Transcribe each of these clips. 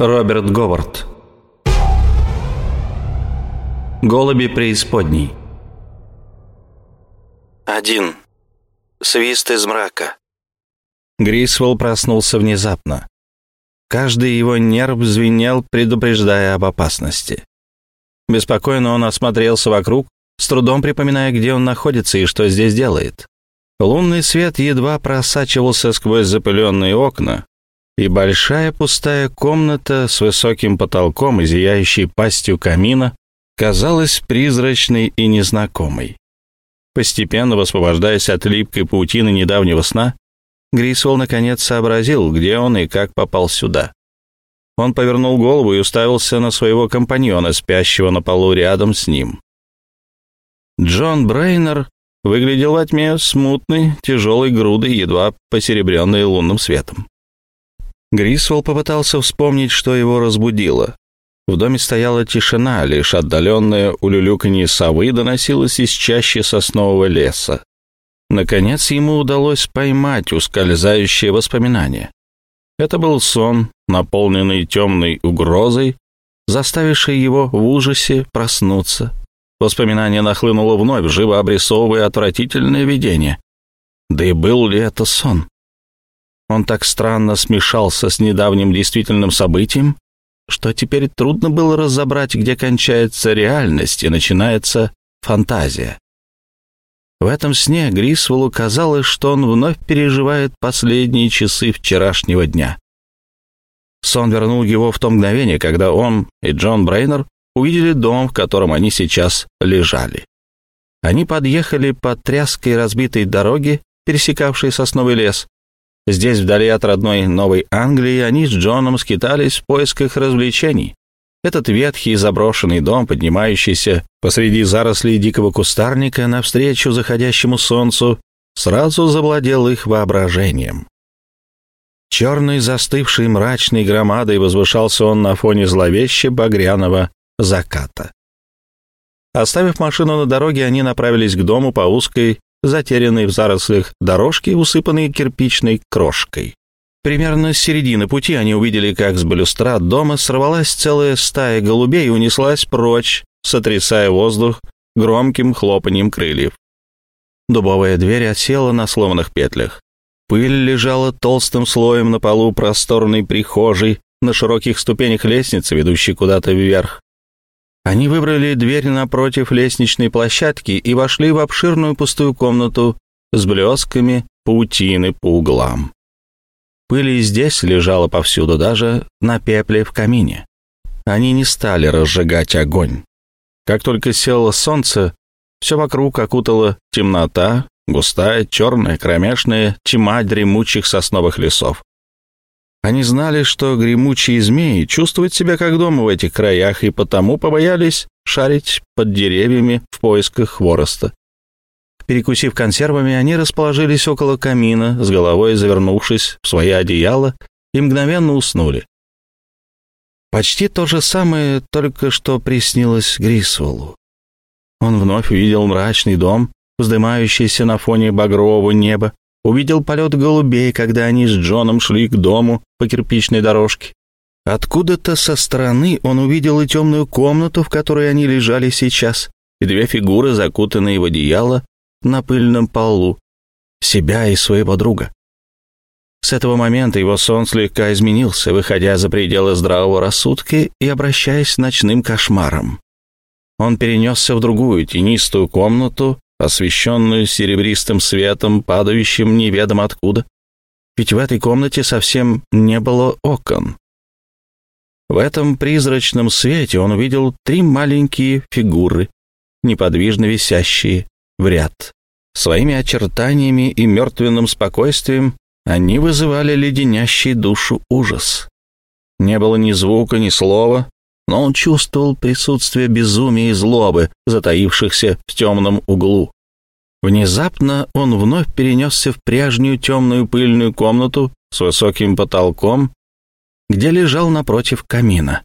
Роберт Говард. Голуби преисподней. Один. Свист из мрака. Грисвелл проснулся внезапно. Каждый его нерв звенел, предупреждая об опасности. Беспокойно он осмотрелся вокруг, с трудом припоминая, где он находится и что здесь делает. Лунный свет едва просачивался сквозь запыленные окна, и большая пустая комната с высоким потолком и зияющей пастью камина казалась призрачной и незнакомой. Постепенно высвобождаясь от липкой паутины недавнего сна, Грисвелл наконец сообразил, где он и как попал сюда. Он повернул голову и уставился на своего компаньона, спящего на полу рядом с ним. Джон Брейнер выглядел во тьме смутной, тяжелой грудой, едва посеребренной лунным светом. Грисвелл попытался вспомнить, что его разбудило. В доме стояла тишина, лишь отдаленное улюлюканье совы доносилось из чащи соснового леса. Наконец ему удалось поймать ускользающее воспоминание. Это был сон, наполненный темной угрозой, заставивший его в ужасе проснуться. Воспоминание нахлынуло вновь, живо обрисовывая отвратительное видение. Да и был ли это сон? Он так странно смешался с недавним действительным событием, что теперь трудно было разобрать, где кончается реальность и начинается фантазия. В этом сне Грисвеллу казалось, что он вновь переживает последние часы вчерашнего дня. Сон вернул его в то мгновение, когда он и Джон Брейнер увидели дом, в котором они сейчас лежали. Они подъехали по тряской разбитой дороге, пересекавшей сосновый лес, Здесь, вдали от родной Новой Англии, они с Джоном скитались в поисках развлечений. Этот ветхий заброшенный дом, поднимающийся посреди зарослей дикого кустарника навстречу заходящему солнцу, сразу завладел их воображением. Черной застывшей мрачной громадой возвышался он на фоне зловеще багряного заката. Оставив машину на дороге, они направились к дому по узкой затерянной в зарослях дорожки, усыпанной кирпичной крошкой. Примерно с середины пути они увидели, как с балюстрад дома сорвалась целая стая голубей и унеслась прочь, сотрясая воздух громким хлопанием крыльев. Дубовая дверь осела на сломанных петлях. Пыль лежала толстым слоем на полу просторной прихожей, на широких ступенях лестницы, ведущей куда-то вверх. Они выбрали дверь напротив лестничной площадки и вошли в обширную пустую комнату с блесками паутины по углам. Пыль и здесь лежала повсюду, даже на пепле в камине. Они не стали разжигать огонь. Как только село солнце, все вокруг окутала темнота, густая, черная, кромешная тьма дремучих сосновых лесов. Они знали, что гремучие змеи чувствуют себя как дома в этих краях, и потому побоялись шарить под деревьями в поисках хвороста. Перекусив консервами, они расположились около камина, с головой завернувшись в свои одеяла, и мгновенно уснули. Почти то же самое только что приснилось Грисволу. Он вновь увидел мрачный дом, вздымающийся на фоне багрового неба, увидел полет голубей, когда они с Джоном шли к дому по кирпичной дорожке. Откуда-то со стороны он увидел и темную комнату, в которой они лежали сейчас, и две фигуры, закутанные в одеяло на пыльном полу, себя и своего друга. С этого момента его сон слегка изменился, выходя за пределы здравого рассудка и обращаясь к ночным кошмарам. Он перенесся в другую тенистую комнату, освещенную серебристым светом, падающим неведомо откуда. Ведь в этой комнате совсем не было окон. В этом призрачном свете он увидел три маленькие фигуры, неподвижно висящие в ряд. Своими очертаниями и мертвенным спокойствием они вызывали леденящий душу ужас. Не было ни звука, ни слова, но он чувствовал присутствие безумия и злобы, затаившихся в темном углу. Внезапно он вновь перенесся в прежнюю темную пыльную комнату с высоким потолком, где лежал напротив камина.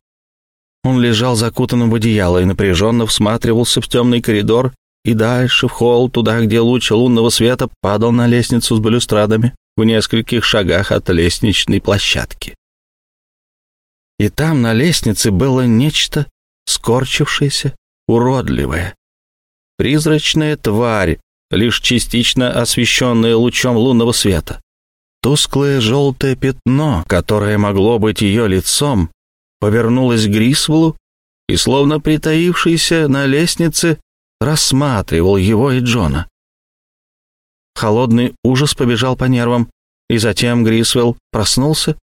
Он лежал закутанным в одеяло и напряженно всматривался в темный коридор и дальше в холл, туда, где луч лунного света падал на лестницу с балюстрадами в нескольких шагах от лестничной площадки. И там на лестнице было нечто скорчившееся, уродливое. Призрачная тварь, лишь частично освещенная лучом лунного света. Тусклое желтое пятно, которое могло быть ее лицом, повернулось к Грисвеллу и, словно притаившийся на лестнице, рассматривал его и Джона. Холодный ужас побежал по нервам, и затем Грисвелл проснулся,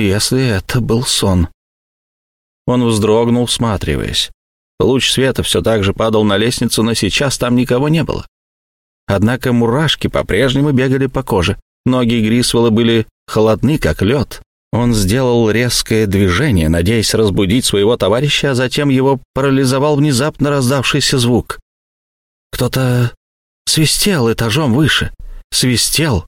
если это был сон. Он вздрогнул, всматриваясь. Луч света все так же падал на лестницу, но сейчас там никого не было. Однако мурашки по-прежнему бегали по коже. Ноги Грисвелла были холодны, как лед. Он сделал резкое движение, надеясь разбудить своего товарища, а затем его парализовал внезапно раздавшийся звук. Кто-то свистел этажом выше. Свистел.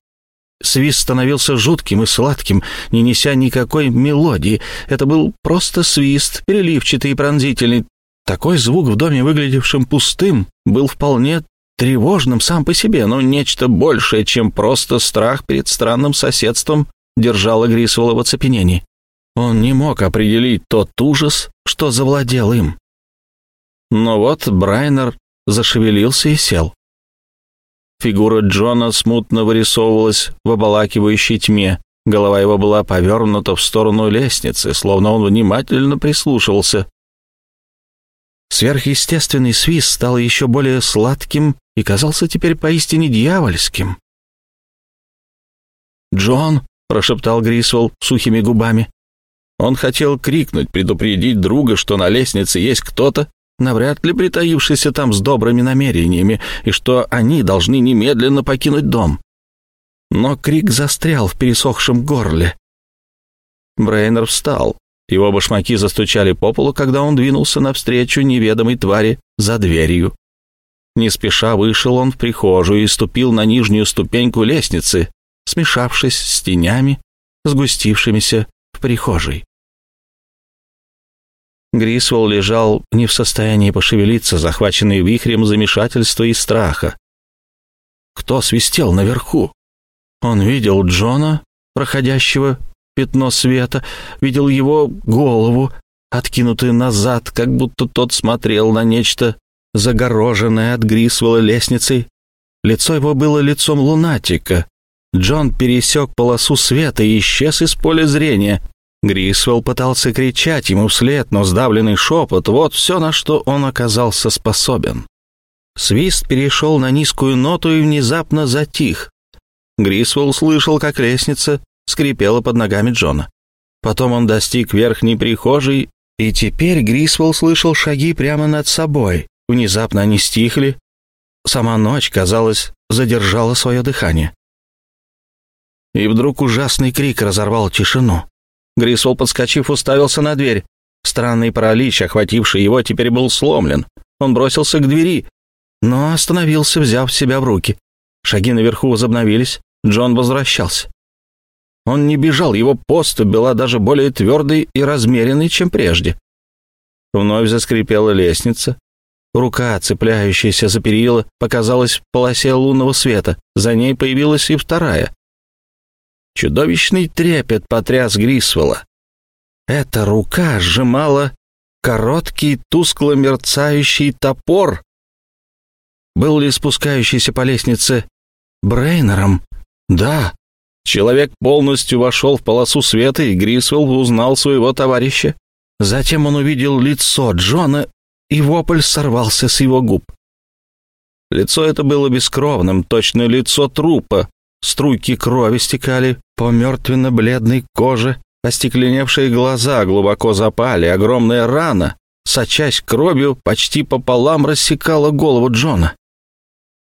Свист становился жутким и сладким, не неся никакой мелодии. Это был просто свист, переливчатый и пронзительный. Такой звук в доме, выглядевшем пустым, был вполне тревожным сам по себе, но нечто большее, чем просто страх перед странным соседством, держало Грисвелла в оцепенении. Он не мог определить тот ужас, что завладел им. Но вот Брайнер зашевелился и сел. Фигура Джона смутно вырисовывалась в обалакивающей тьме. Голова его была повернута в сторону лестницы, словно он внимательно прислушивался. Сверхъестественный свист стал еще более сладким и казался теперь поистине дьявольским. «Джон!» — прошептал Грисвелл сухими губами. Он хотел крикнуть, предупредить друга, что на лестнице есть кто-то, навряд ли притаившийся там с добрыми намерениями, и что они должны немедленно покинуть дом. Но крик застрял в пересохшем горле. Брейнер встал. Его башмаки застучали по полу, когда он двинулся навстречу неведомой твари за дверью. Не спеша вышел он в прихожую и ступил на нижнюю ступеньку лестницы, смешавшись с тенями, сгустившимися в прихожей. Грисвелл лежал не в состоянии пошевелиться, захваченный вихрем замешательства и страха. Кто свистел наверху? Он видел Джона, проходящего пятно света, видел его голову, откинутую назад, как будто тот смотрел на нечто, загороженное от Грисвелла лестницей. Лицо его было лицом лунатика. Джон пересек полосу света и исчез из поля зрения. Грисвелл пытался кричать ему вслед, но сдавленный шепот — вот все, на что он оказался способен. Свист перешел на низкую ноту и внезапно затих. Грисвелл слышал, как лестница скрипела под ногами Джона. Потом он достиг верхней прихожей, и теперь Грисвелл слышал шаги прямо над собой. Внезапно они стихли. Сама ночь, казалось, задержала свое дыхание. И вдруг ужасный крик разорвал тишину. Грисвол, подскочив, уставился на дверь. Странный паралич, охвативший его, теперь был сломлен. Он бросился к двери, но остановился, взяв себя в руки. Шаги наверху возобновились. Джон возвращался. Он не бежал, его поступь была даже более твердой и размеренной, чем прежде. Вновь заскрипела лестница. Рука, цепляющаяся за перила, показалась в полосе лунного света. За ней появилась и вторая. Чудовищный трепет потряс Грисвелла. Эта рука сжимала короткий, тускло мерцающий топор. Был ли спускающийся по лестнице Брейнером? Да. Человек полностью вошел в полосу света, и Грисвелл узнал своего товарища. Затем он увидел лицо Джона, и вопль сорвался с его губ. Лицо это было бескровным, точно лицо трупа, Струйки крови стекали по мертвенно-бледной коже, остекленевшие глаза глубоко запали, огромная рана, сочась кровью, почти пополам рассекала голову Джона.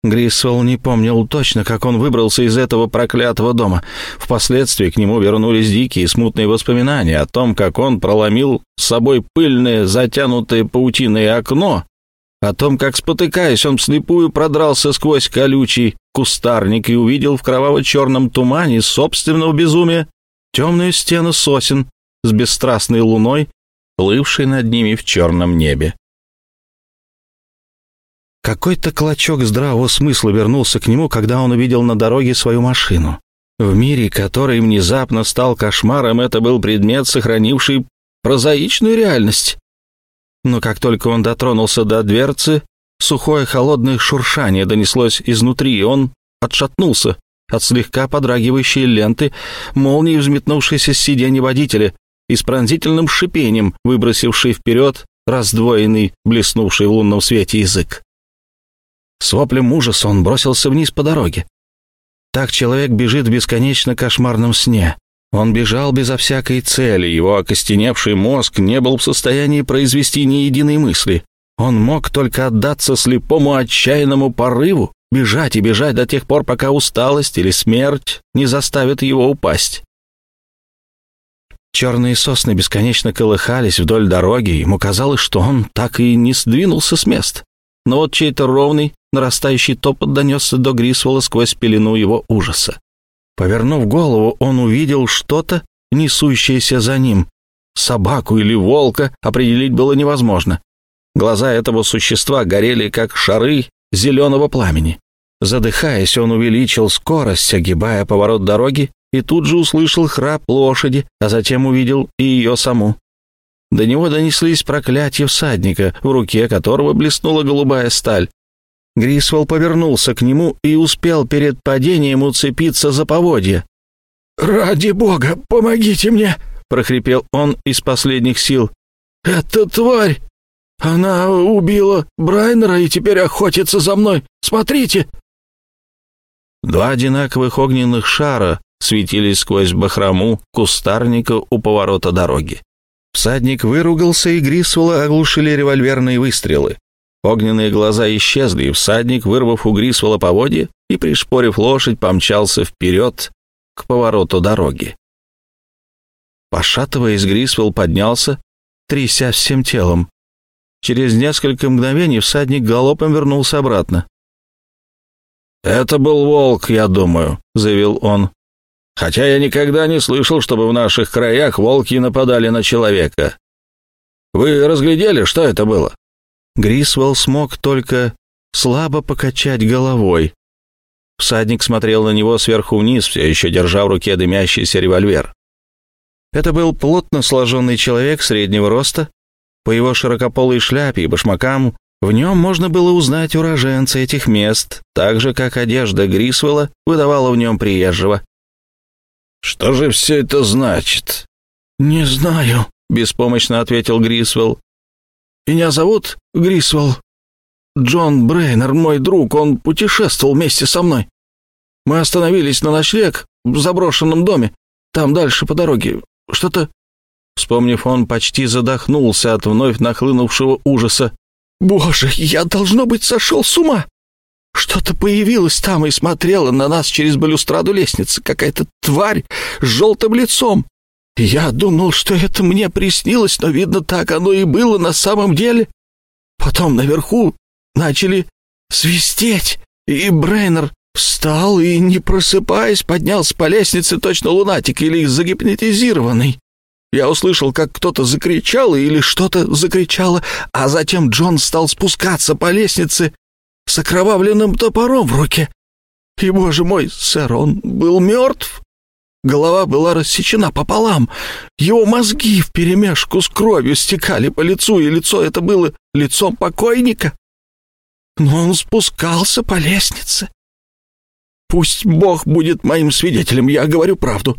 Грисвелл не помнил точно, как он выбрался из этого проклятого дома. Впоследствии к нему вернулись дикие смутные воспоминания о том, как он проломил с собой пыльное, затянутое паутиной окно о том, как, спотыкаясь, он вслепую продрался сквозь колючий кустарник и увидел в кроваво-черном тумане собственного безумия темную стену сосен с бесстрастной луной, плывшей над ними в черном небе. Какой-то клочок здравого смысла вернулся к нему, когда он увидел на дороге свою машину. В мире, который внезапно стал кошмаром, это был предмет, сохранивший прозаичную реальность. Но как только он дотронулся до дверцы, сухое холодное шуршание донеслось изнутри, и он отшатнулся от слегка подрагивающей ленты, молнии, взметнувшейся с сиденья водителя, и с пронзительным шипением, выбросивший вперед раздвоенный, блеснувший в лунном свете язык. С воплем ужаса он бросился вниз по дороге. Так человек бежит в бесконечно кошмарном сне. Он бежал безо всякой цели, его окостеневший мозг не был в состоянии произвести ни единой мысли. Он мог только отдаться слепому отчаянному порыву, бежать и бежать до тех пор, пока усталость или смерть не заставят его упасть. Черные сосны бесконечно колыхались вдоль дороги, ему казалось, что он так и не сдвинулся с места. Но вот чей-то ровный, нарастающий топот донесся до Грисволла сквозь пелену его ужаса. Повернув голову, он увидел что-то, несущееся за ним. Собаку или волка определить было невозможно. Глаза этого существа горели, как шары зеленого пламени. Задыхаясь, он увеличил скорость, огибая поворот дороги, и тут же услышал храп лошади, а затем увидел и ее саму. До него донеслись проклятия всадника, в руке которого блеснула голубая сталь. Грисвелл повернулся к нему и успел перед падением уцепиться за поводья. «Ради бога, помогите мне!» — прохрипел он из последних сил. «Это тварь! Она убила Брайнера и теперь охотится за мной! Смотрите!» Два одинаковых огненных шара светились сквозь бахрому кустарника у поворота дороги. Всадник выругался, и Грисвелла оглушили револьверные выстрелы. Огненные глаза исчезли, и всадник, вырвав у Грисвелла поводья и, пришпорив лошадь, помчался вперед к повороту дороги. Пошатываясь, Грисвелл поднялся, тряся всем телом. Через несколько мгновений всадник галопом вернулся обратно. «Это был волк, я думаю», — заявил он хотя я никогда не слышал, чтобы в наших краях волки нападали на человека. Вы разглядели, что это было?» Грисвелл смог только слабо покачать головой. Всадник смотрел на него сверху вниз, все еще держа в руке дымящийся револьвер. Это был плотно сложенный человек среднего роста. По его широкополой шляпе и башмакам в нем можно было узнать уроженца этих мест, так же, как одежда Грисвелла выдавала в нем приезжего. «Что же все это значит?» «Не знаю», — беспомощно ответил Грисвелл. «Меня зовут Грисвелл. Джон Брейнер, мой друг, он путешествовал вместе со мной. Мы остановились на ночлег в заброшенном доме, там дальше по дороге. Что-то...» Вспомнив, он почти задохнулся от вновь нахлынувшего ужаса. «Боже, я, должно быть, сошел с ума!» Что-то появилось там и смотрело на нас через балюстраду лестницы. Какая-то тварь с желтым лицом. Я думал, что это мне приснилось, но, видно, так оно и было на самом деле. Потом наверху начали свистеть, и Брейнер встал и, не просыпаясь, поднялся по лестнице точно лунатик или загипнотизированный. Я услышал, как кто-то закричал или что-то закричало, а затем Джон стал спускаться по лестнице с окровавленным топором в руке. И, боже мой, сэр, он был мертв. Голова была рассечена пополам. Его мозги вперемешку с кровью стекали по лицу, и лицо это было лицом покойника. Но он спускался по лестнице. Пусть Бог будет моим свидетелем, я говорю правду.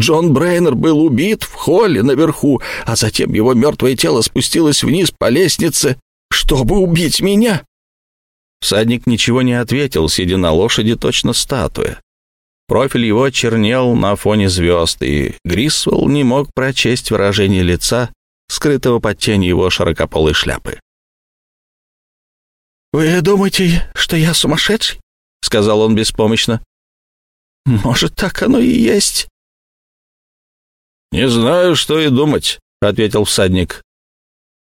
Джон Брейнер был убит в холле наверху, а затем его мертвое тело спустилось вниз по лестнице, чтобы убить меня. Всадник ничего не ответил, сидя на лошади точно статуя. Профиль его чернел на фоне звезд, и Грисвелл не мог прочесть выражение лица, скрытого под тенью его широкополой шляпы. «Вы думаете, что я сумасшедший?» — сказал он беспомощно. «Может, так оно и есть». «Не знаю, что и думать», — ответил всадник.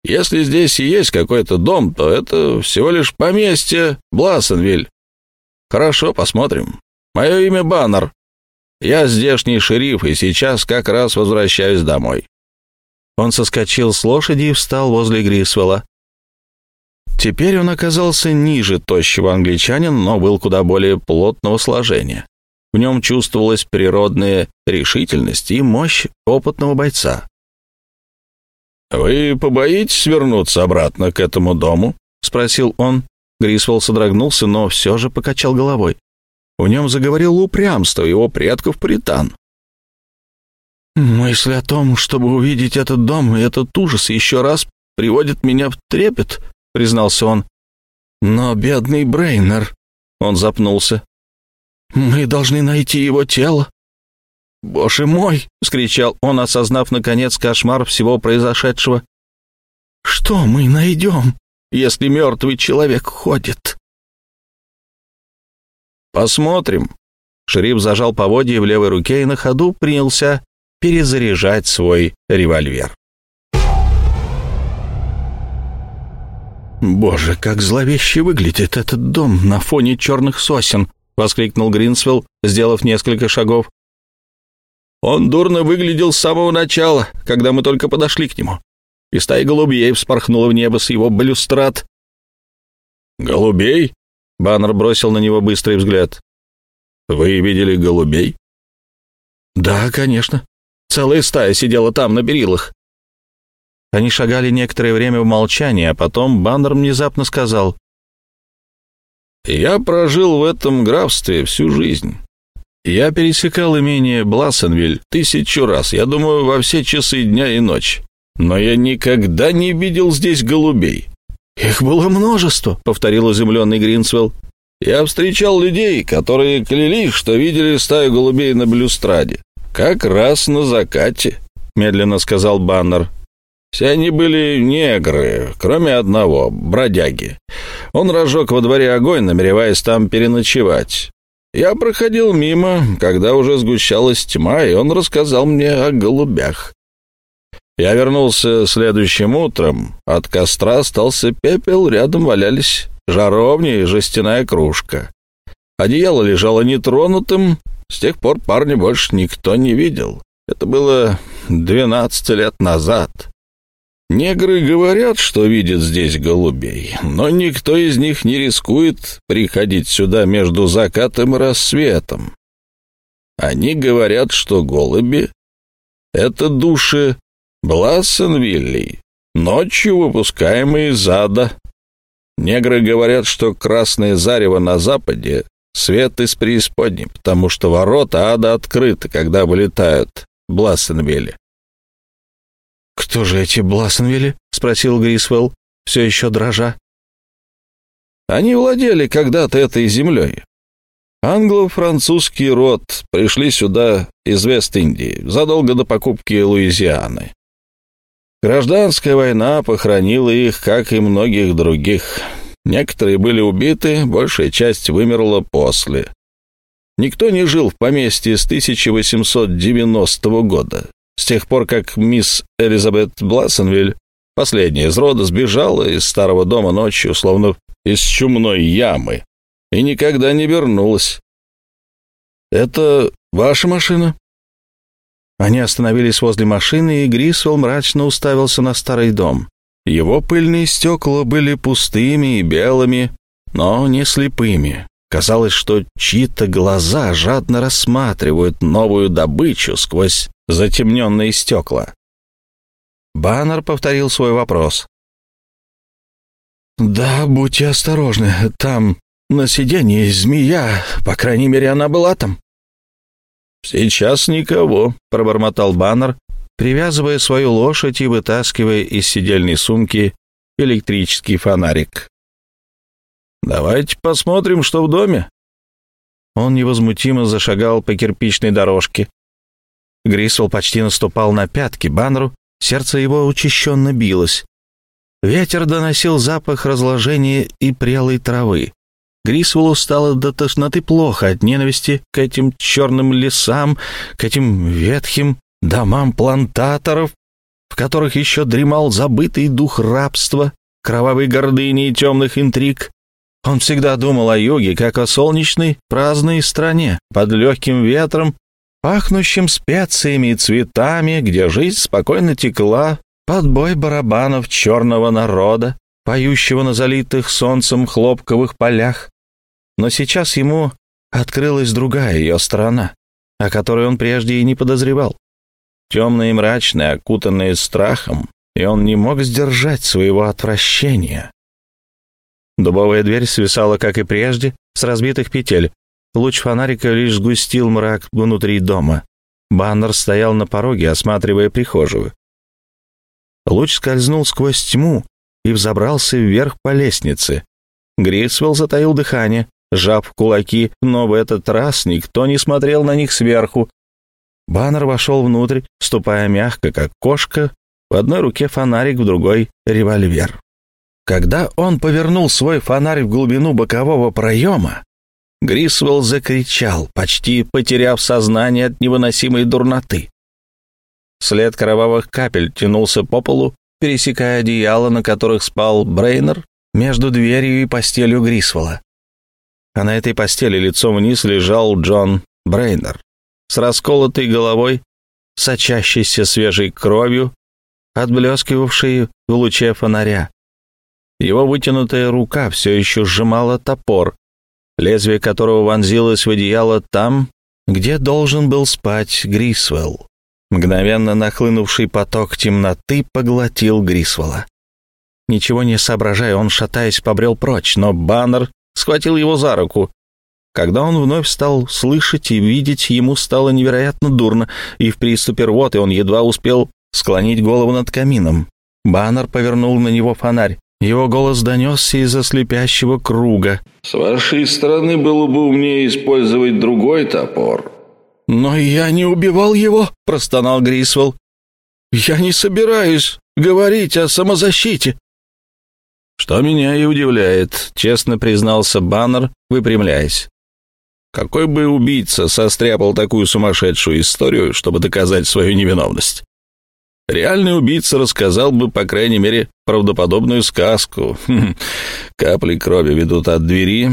Если здесь и есть какой-то дом, то это всего лишь поместье Блассенвиль. Хорошо, посмотрим. Мое имя Баннер. Я здешний шериф, и сейчас как раз возвращаюсь домой». Он соскочил с лошади и встал возле Грисвелла. Теперь он оказался ниже тощего англичанина, но был куда более плотного сложения. В нем чувствовалась природная решительность и мощь опытного бойца. «Вы побоитесь вернуться обратно к этому дому?» — спросил он. Грисвелл содрогнулся, но все же покачал головой. В нем заговорил упрямство его предков-притан. «Мысль о том, чтобы увидеть этот дом и этот ужас еще раз, приводит меня в трепет», — признался он. «Но бедный Брейнер...» — он запнулся. «Мы должны найти его тело». «Боже мой!» — скричал он, осознав, наконец, кошмар всего произошедшего. «Что мы найдем, если мертвый человек ходит?» «Посмотрим». Шериф зажал поводье в левой руке и на ходу принялся перезаряжать свой револьвер. «Боже, как зловеще выглядит этот дом на фоне черных сосен!» — воскликнул Гринсвелл, сделав несколько шагов. «Он дурно выглядел с самого начала, когда мы только подошли к нему, и стая голубей вспорхнула в небо с его балюстрат». «Голубей?» Баннер бросил на него быстрый взгляд. «Вы видели голубей?» «Да, конечно. Целая стая сидела там, на берилах». Они шагали некоторое время в молчании, а потом Баннер внезапно сказал. «Я прожил в этом графстве всю жизнь. Я пересекал имение Блассенвиль тысячу раз, я думаю, во все часы дня и ночи. Но я никогда не видел здесь голубей. «Их было множество», — повторил изумленный Гринсвелл. «Я встречал людей, которые клялись, что видели стаю голубей на блюстраде. Как раз на закате», — медленно сказал Баннер. «Все они были негры, кроме одного, бродяги. Он разжег во дворе огонь, намереваясь там переночевать. Я проходил мимо, когда уже сгущалась тьма, и он рассказал мне о голубях. Я вернулся следующим утром. От костра остался пепел, рядом валялись жаровни и жестяная кружка. Одеяло лежало нетронутым, с тех пор парня больше никто не видел. Это было двенадцать лет назад. Негры говорят, что видят здесь голубей, но никто из них не рискует приходить сюда между закатом и рассветом. Они говорят, что голуби — это души Блассенвилли, ночью выпускаемые из ада. Негры говорят, что красное зарево на западе — свет из преисподней, потому что ворота ада открыты, когда вылетают Блассенвилли. «Кто же эти Блассенвилли?» — спросил Грисвелл, все еще дрожа. «Они владели когда-то этой землей. Англо-французский род пришли сюда из Вест-Индии задолго до покупки Луизианы. Гражданская война похоронила их, как и многих других. Некоторые были убиты, большая часть вымерла после. Никто не жил в поместье с 1890 года, с тех пор, как мисс Элизабет Блассенвиль, последняя из рода, сбежала из старого дома ночью, словно из чумной ямы, и никогда не вернулась. «Это ваша машина?» Они остановились возле машины, и Грисвелл мрачно уставился на старый дом. Его пыльные стекла были пустыми и белыми, но не слепыми. Казалось, что чьи-то глаза жадно рассматривают новую добычу сквозь затемненные стекла. Баннер повторил свой вопрос. «Да, будьте осторожны, там на сиденье змея, по крайней мере, она была там». «Сейчас никого», — пробормотал Баннер, привязывая свою лошадь и вытаскивая из сидельной сумки электрический фонарик. «Давайте посмотрим, что в доме». Он невозмутимо зашагал по кирпичной дорожке. Грисвелл почти наступал на пятки Баннеру, сердце его учащенно билось. Ветер доносил запах разложения и прелой травы. Грисвеллу стало до тошноты плохо от ненависти к этим черным лесам, к этим ветхим домам плантаторов, в которых еще дремал забытый дух рабства, кровавой гордыни и темных интриг. Он всегда думал о юге, как о солнечной, праздной стране, под легким ветром, пахнущим специями и цветами, где жизнь спокойно текла под бой барабанов черного народа, поющего на залитых солнцем хлопковых полях. Но сейчас ему открылась другая ее сторона, о которой он прежде и не подозревал. Темные и мрачные, окутанные страхом, и он не мог сдержать своего отвращения. Дубовая дверь свисала, как и прежде, с разбитых петель. Луч фонарика лишь сгустил мрак внутри дома. Баннер стоял на пороге, осматривая прихожую. Луч скользнул сквозь тьму и взобрался вверх по лестнице. Грисвелл затаил дыхание, сжав кулаки, но в этот раз никто не смотрел на них сверху. Баннер вошел внутрь, ступая мягко, как кошка, в одной руке фонарик, в другой — револьвер. Когда он повернул свой фонарь в глубину бокового проема, Грисвелл закричал, почти потеряв сознание от невыносимой дурноты. След кровавых капель тянулся по полу, пересекая одеяло, на которых спал Брейнер, между дверью и постелью Грисвелла. А на этой постели лицом вниз лежал Джон Брейнер с расколотой головой, сочащейся свежей кровью, отблескивавшей в луче фонаря. Его вытянутая рука все еще сжимала топор, лезвие которого вонзилось в одеяло там, где должен был спать Грисвелл. Мгновенно нахлынувший поток темноты поглотил Грисвелла. Ничего не соображая, он, шатаясь, побрел прочь, но Баннер схватил его за руку. Когда он вновь стал слышать и видеть, ему стало невероятно дурно, и в приступе рвоты он едва успел склонить голову над камином. Баннер повернул на него фонарь. Его голос донесся из-за слепящего круга. «С вашей стороны было бы умнее использовать другой топор». «Но я не убивал его», — простонал Грисвелл. «Я не собираюсь говорить о самозащите». «Что меня и удивляет», — честно признался Баннер, выпрямляясь. «Какой бы убийца состряпал такую сумасшедшую историю, чтобы доказать свою невиновность?» Реальный убийца рассказал бы, по крайней мере, правдоподобную сказку. Хм, капли крови ведут от двери.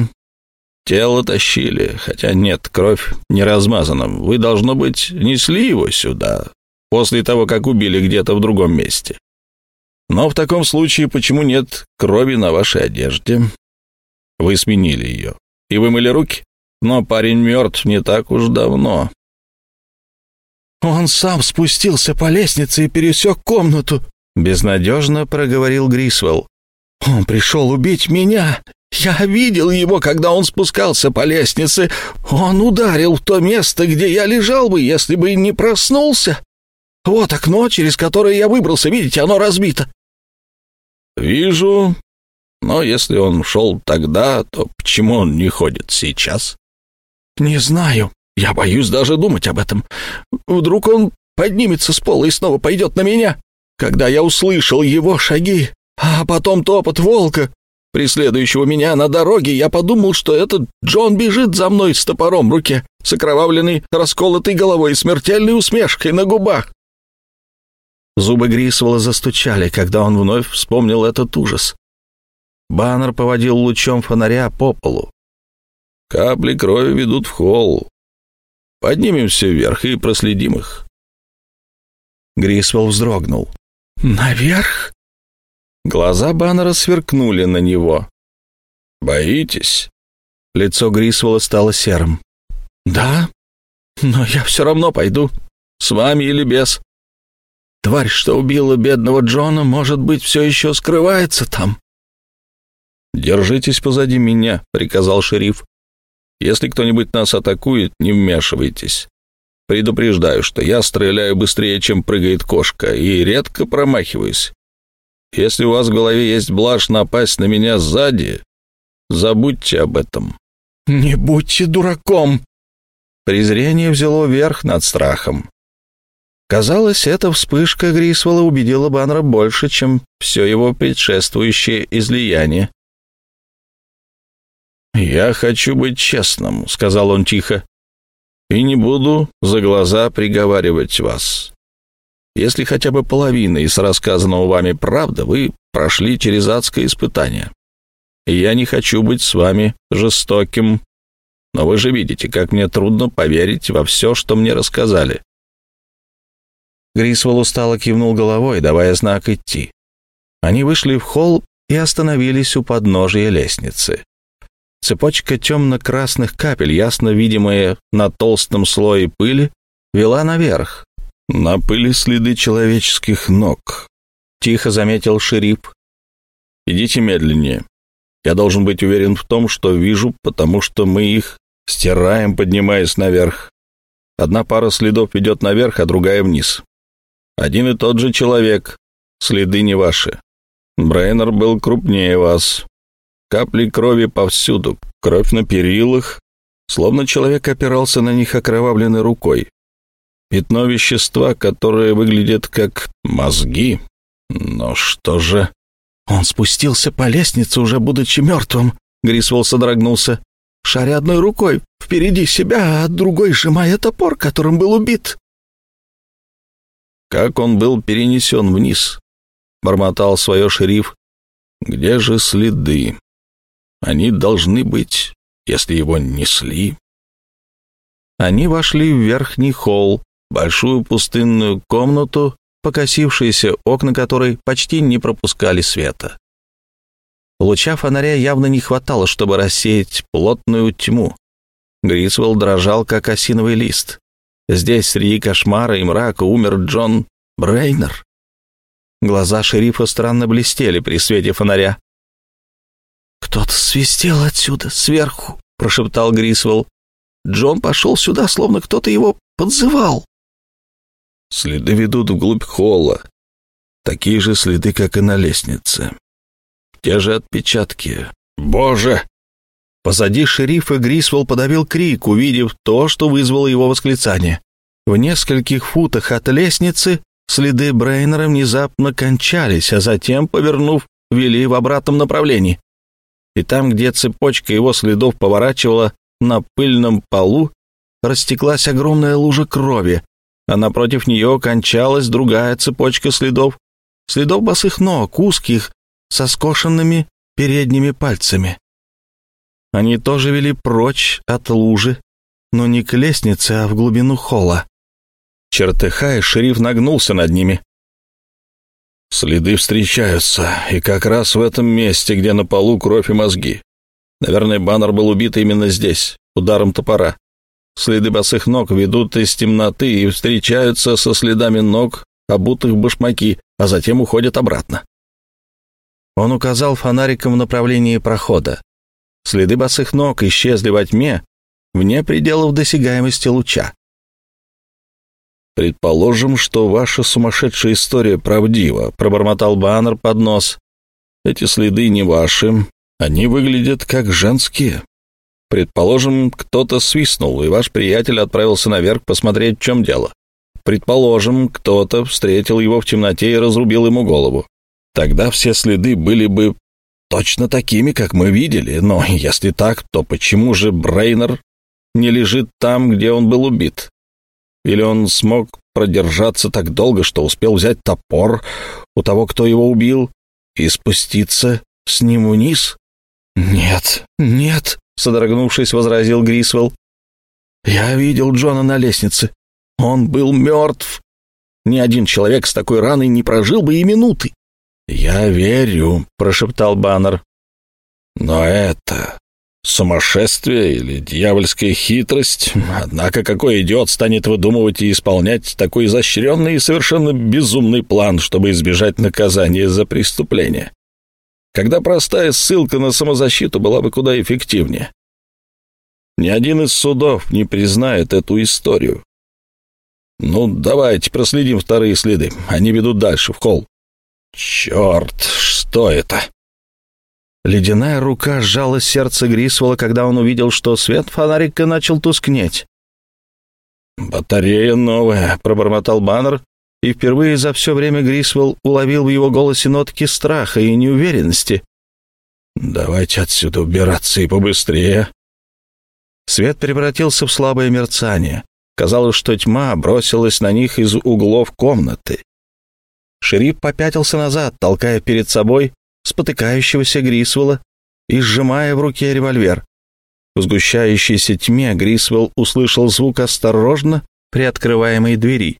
Тело тащили, хотя нет, кровь не размазана. Вы, должно быть, несли его сюда, после того, как убили где-то в другом месте. Но в таком случае почему нет крови на вашей одежде? Вы сменили ее и вымыли руки, но парень мертв не так уж давно. «Он сам спустился по лестнице и пересек комнату», — безнадежно проговорил Грисвелл. «Он пришел убить меня. Я видел его, когда он спускался по лестнице. Он ударил в то место, где я лежал бы, если бы не проснулся. Вот окно, через которое я выбрался, видите, оно разбито». «Вижу. Но если он шел тогда, то почему он не ходит сейчас?» «Не знаю. Я боюсь даже думать об этом. Вдруг он поднимется с пола и снова пойдет на меня. Когда я услышал его шаги, а потом топот волка, преследующего меня на дороге, я подумал, что этот Джон бежит за мной с топором в руке, с окровавленной, расколотой головой и смертельной усмешкой на губах. Зубы Грисвелла застучали, когда он вновь вспомнил этот ужас. Баннер поводил лучом фонаря по полу. «Капли крови ведут в холл. Поднимемся вверх и проследим их». Грисвелл вздрогнул. «Наверх?» Глаза Баннера сверкнули на него. «Боитесь?» Лицо Грисвелла стало серым. «Да, но я все равно пойду. С вами или без. Тварь, что убила бедного Джона, может быть, все еще скрывается там». «Держитесь позади меня», — приказал шериф. Если кто-нибудь нас атакует, не вмешивайтесь. Предупреждаю, что я стреляю быстрее, чем прыгает кошка, и редко промахиваюсь. Если у вас в голове есть блажь напасть на меня сзади, забудьте об этом». «Не будьте дураком!» Презрение взяло верх над страхом. Казалось, эта вспышка Грисвелла убедила Баннера больше, чем все его предшествующее излияние. «Я хочу быть честным», — сказал он тихо, — «и не буду за глаза приговаривать вас. Если хотя бы половина из рассказанного вами правда, вы прошли через адское испытание. Я не хочу быть с вами жестоким, но вы же видите, как мне трудно поверить во все, что мне рассказали». Грисвелл устало кивнул головой, давая знак идти. Они вышли в холл и остановились у подножия лестницы. Цепочка темно-красных капель, ясно видимая на толстом слое пыли, вела наверх. На пыли следы человеческих ног. — тихо заметил шериф. «Идите медленнее. Я должен быть уверен в том, что вижу, потому что мы их стираем, поднимаясь наверх. Одна пара следов ведет наверх, а другая вниз. Один и тот же человек. Следы не ваши. Брейнер был крупнее вас. Капли крови повсюду. Кровь на перилах. Словно человек опирался на них окровавленной рукой. Пятно вещества, которое выглядит как мозги. Но что же... Он спустился по лестнице, уже будучи мертвым. Грисвелл содрогнулся, шаря одной рукой впереди себя, а другой сжимая топор, которым был убит. Как он был перенесен вниз? Бормотал свое шериф. Где же следы? Они должны быть, если его несли. Они вошли в верхний холл, большую пустынную комнату, покосившиеся окна которой почти не пропускали света. Луча фонаря явно не хватало, чтобы рассеять плотную тьму. Грисвелл дрожал, как осиновый лист. Здесь, среди кошмара и мрака, умер Джон Брейнер. Глаза шерифа странно блестели при свете фонаря. «Кто-то свистел отсюда, сверху», — прошептал Грисвелл. «Джон пошел сюда, словно кто-то его подзывал». Следы ведут вглубь холла. Такие же следы, как и на лестнице. Те же отпечатки. Боже! Позади шерифа Грисвелл подавил крик, увидев то, что вызвало его восклицание. В нескольких футах от лестницы следы Брейнера внезапно кончались, а затем, повернув, вели в обратном направлении. И там, где цепочка его следов поворачивала на пыльном полу, растеклась огромная лужа крови, а напротив нее кончалась другая цепочка следов, следов босых ног, узких, со скошенными передними пальцами. Они тоже вели прочь от лужи, но не к лестнице, а в глубину холла. Чертыхая, шериф нагнулся над ними. Следы встречаются, и как раз в этом месте, где на полу кровь и мозги. Наверное, Баннер был убит именно здесь, ударом топора. Следы босых ног ведут из темноты и встречаются со следами ног, обутых в башмаки, а затем уходят обратно. Он указал фонариком в направлении прохода. Следы босых ног исчезли во тьме, вне пределов досягаемости луча. «Предположим, что ваша сумасшедшая история правдива», — пробормотал Баннер под нос. «Эти следы не ваши, они выглядят как женские. Предположим, кто-то свистнул, и ваш приятель отправился наверх посмотреть, в чем дело. Предположим, кто-то встретил его в темноте и разрубил ему голову. Тогда все следы были бы точно такими, как мы видели. Но если так, то почему же Брейнер не лежит там, где он был убит? Или он смог продержаться так долго, что успел взять топор у того, кто его убил, и спуститься с ним вниз? «Нет, нет», содрогнувшись, возразил Грисвелл. «Я видел Джона на лестнице. Он был мертв. Ни один человек с такой раной не прожил бы и минуты». «Я верю», — прошептал Баннер. «Но это сумасшествие или дьявольская хитрость? Однако какой идиот станет выдумывать и исполнять такой изощренный и совершенно безумный план, чтобы избежать наказания за преступление?» когда простая ссылка на самозащиту была бы куда эффективнее. Ни один из судов не признает эту историю. Ну, давайте проследим вторые следы. Они ведут дальше, в холл. Черт, что это? Ледяная рука сжала сердце Грисвелла, когда он увидел, что свет фонарика начал тускнеть. «Батарея новая», — пробормотал Баннер, и впервые за все время Грисвелл уловил в его голосе нотки страха и неуверенности. «Давайте отсюда убираться и побыстрее». Свет превратился в слабое мерцание. Казалось, что тьма бросилась на них из углов комнаты. Шериф попятился назад, толкая перед собой спотыкающегося Грисвелла и сжимая в руке револьвер. В сгущающейся тьме Грисвелл услышал звук осторожно приоткрываемой двери.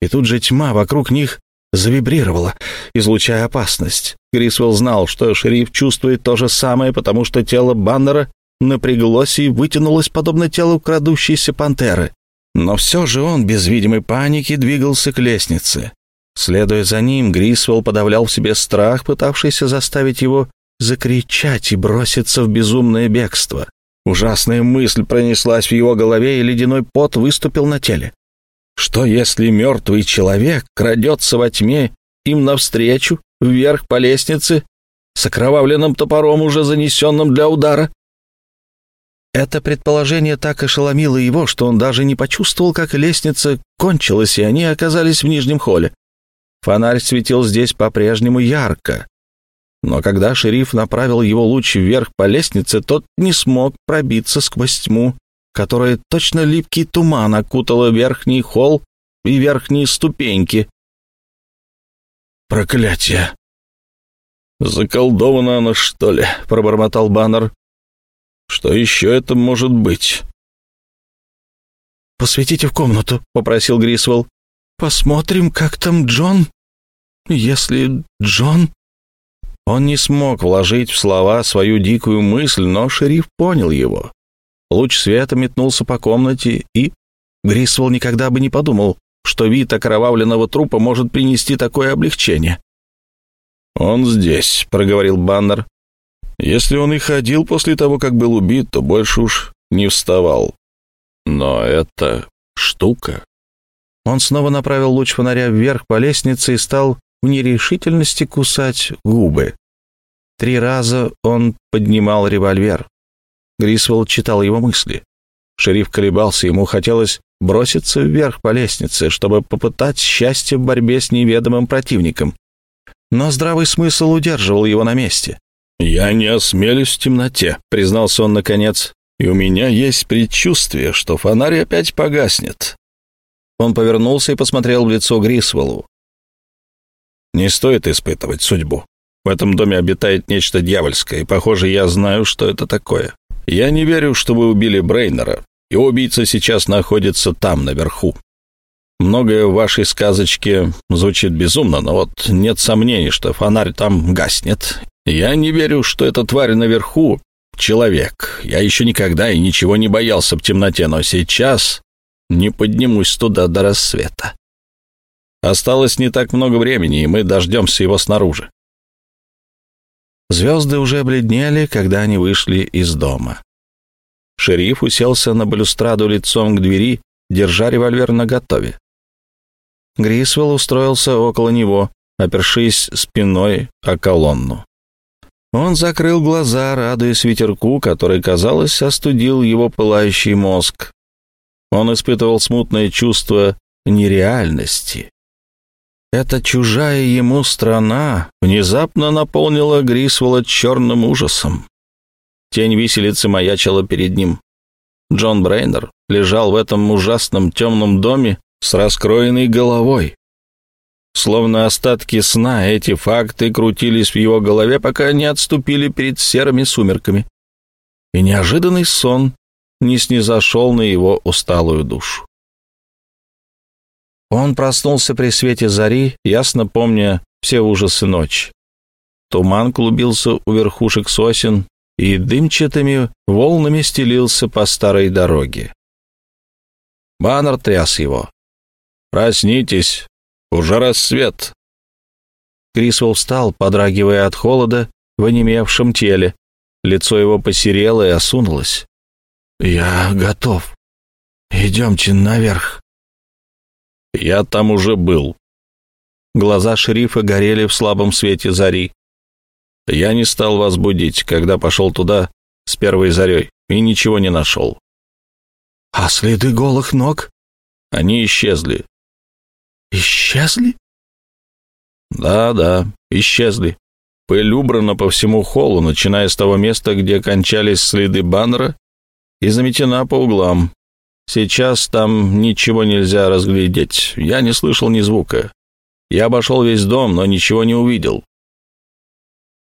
И тут же тьма вокруг них завибрировала, излучая опасность. Грисвелл знал, что шериф чувствует то же самое, потому что тело Баннера напряглось и вытянулось, подобно телу крадущейся пантеры. Но все же он без видимой паники двигался к лестнице. Следуя за ним, Грисвелл подавлял в себе страх, пытавшийся заставить его закричать и броситься в безумное бегство. Ужасная мысль пронеслась в его голове, и ледяной пот выступил на теле. Что если мертвый человек крадется во тьме им навстречу, вверх по лестнице, с окровавленным топором, уже занесенным для удара? Это предположение так ошеломило его, что он даже не почувствовал, как лестница кончилась, и они оказались в нижнем холле. Фонарь светил здесь по-прежнему ярко. Но когда шериф направил его луч вверх по лестнице, тот не смог пробиться сквозь тьму, которая точно липкий туман окутала верхний холл и верхние ступеньки. «Проклятие!» «Заколдована она, что ли?» — пробормотал Баннер. «Что еще это может быть?» «Посветите в комнату», — попросил Грисвелл. «Посмотрим, как там Джон. Если Джон...» Он не смог вложить в слова свою дикую мысль, но шериф понял его. Луч света метнулся по комнате, и Грисвелл никогда бы не подумал, что вид окровавленного трупа может принести такое облегчение. «Он здесь», — проговорил Баннер. «Если он и ходил после того, как был убит, то больше уж не вставал. Но это штука...» Он снова направил луч фонаря вверх по лестнице и стал в нерешительности кусать губы. Три раза он поднимал револьвер. Грисвелл читал его мысли. Шериф колебался, ему хотелось броситься вверх по лестнице, чтобы попытать счастье в борьбе с неведомым противником. Но здравый смысл удерживал его на месте. «Я не осмелюсь в темноте», — признался он наконец, «и у меня есть предчувствие, что фонарь опять погаснет». Он повернулся и посмотрел в лицо Грисвеллу. Не стоит испытывать судьбу. В этом доме обитает нечто дьявольское, и, похоже, я знаю, что это такое. Я не верю, что вы убили Брейнера, и убийца сейчас находится там, наверху. Многое в вашей сказочке звучит безумно, но вот нет сомнений, что фонарь там гаснет. Я не верю, что эта тварь наверху — человек. Я еще никогда и ничего не боялся в темноте, но сейчас не поднимусь туда до рассвета. Осталось не так много времени, и мы дождемся его снаружи. Звезды уже обледнели, когда они вышли из дома. Шериф уселся на балюстраду лицом к двери, держа револьвер наготове. Грисвелл устроился около него, опершись спиной о колонну. Он закрыл глаза, радуясь ветерку, который, казалось, остудил его пылающий мозг. Он испытывал смутное чувство нереальности. Эта чужая ему страна внезапно наполнила Грисвелла черным ужасом. Тень виселицы маячила перед ним. Джон Брейнер лежал в этом ужасном темном доме с раскроенной головой. Словно остатки сна, эти факты крутились в его голове, пока не отступили перед серыми сумерками. И неожиданный сон не снизошел на его усталую душу. Он проснулся при свете зари, ясно помня все ужасы ночи. Туман клубился у верхушек сосен и дымчатыми волнами стелился по старой дороге. Баннер тряс его. «Проснитесь! Уже рассвет!» Крисвелл встал, подрагивая от холода в онемевшем теле. Лицо его посерело и осунулось. «Я готов. Идемте наверх». Я там уже был». Глаза шерифа горели в слабом свете зари. «Я не стал вас будить, когда пошел туда с первой зарей, и ничего не нашел». «А следы голых ног?» «Они исчезли». «Исчезли?» «Да, да, исчезли. Пыль убрана по всему холлу, начиная с того места, где кончались следы баннера, и заметена по углам. Сейчас там ничего нельзя разглядеть. Я не слышал ни звука. Я обошел весь дом, но ничего не увидел.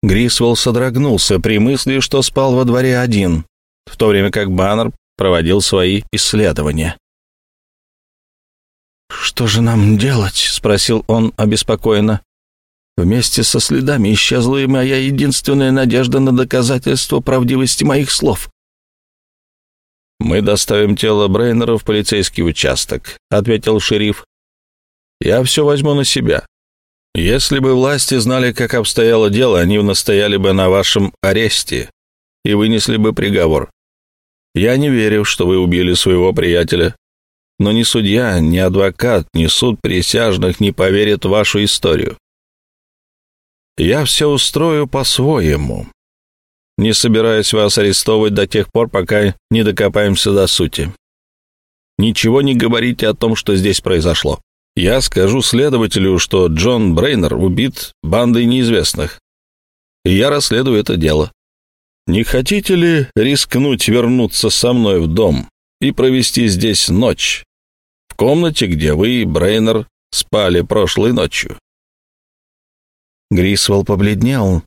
Грисвелл содрогнулся при мысли, что спал во дворе один, в то время как Баннер проводил свои исследования. «Что же нам делать?» — спросил он обеспокоенно. «Вместе со следами исчезла и моя единственная надежда на доказательство правдивости моих слов. «Мы доставим тело Брейнера в полицейский участок», — ответил шериф. «Я все возьму на себя. Если бы власти знали, как обстояло дело, они настояли бы на вашем аресте и вынесли бы приговор. Я не верю, что вы убили своего приятеля, но ни судья, ни адвокат, ни суд присяжных не поверят в вашу историю. Я все устрою по-своему, не собираюсь вас арестовывать до тех пор, пока не докопаемся до сути. Ничего не говорите о том, что здесь произошло. Я скажу следователю, что Джон Брейнер убит бандой неизвестных. И я расследую это дело. Не хотите ли рискнуть вернуться со мной в дом и провести здесь ночь? В комнате, где вы и Брейнер спали прошлой ночью. Грисвелл побледнел,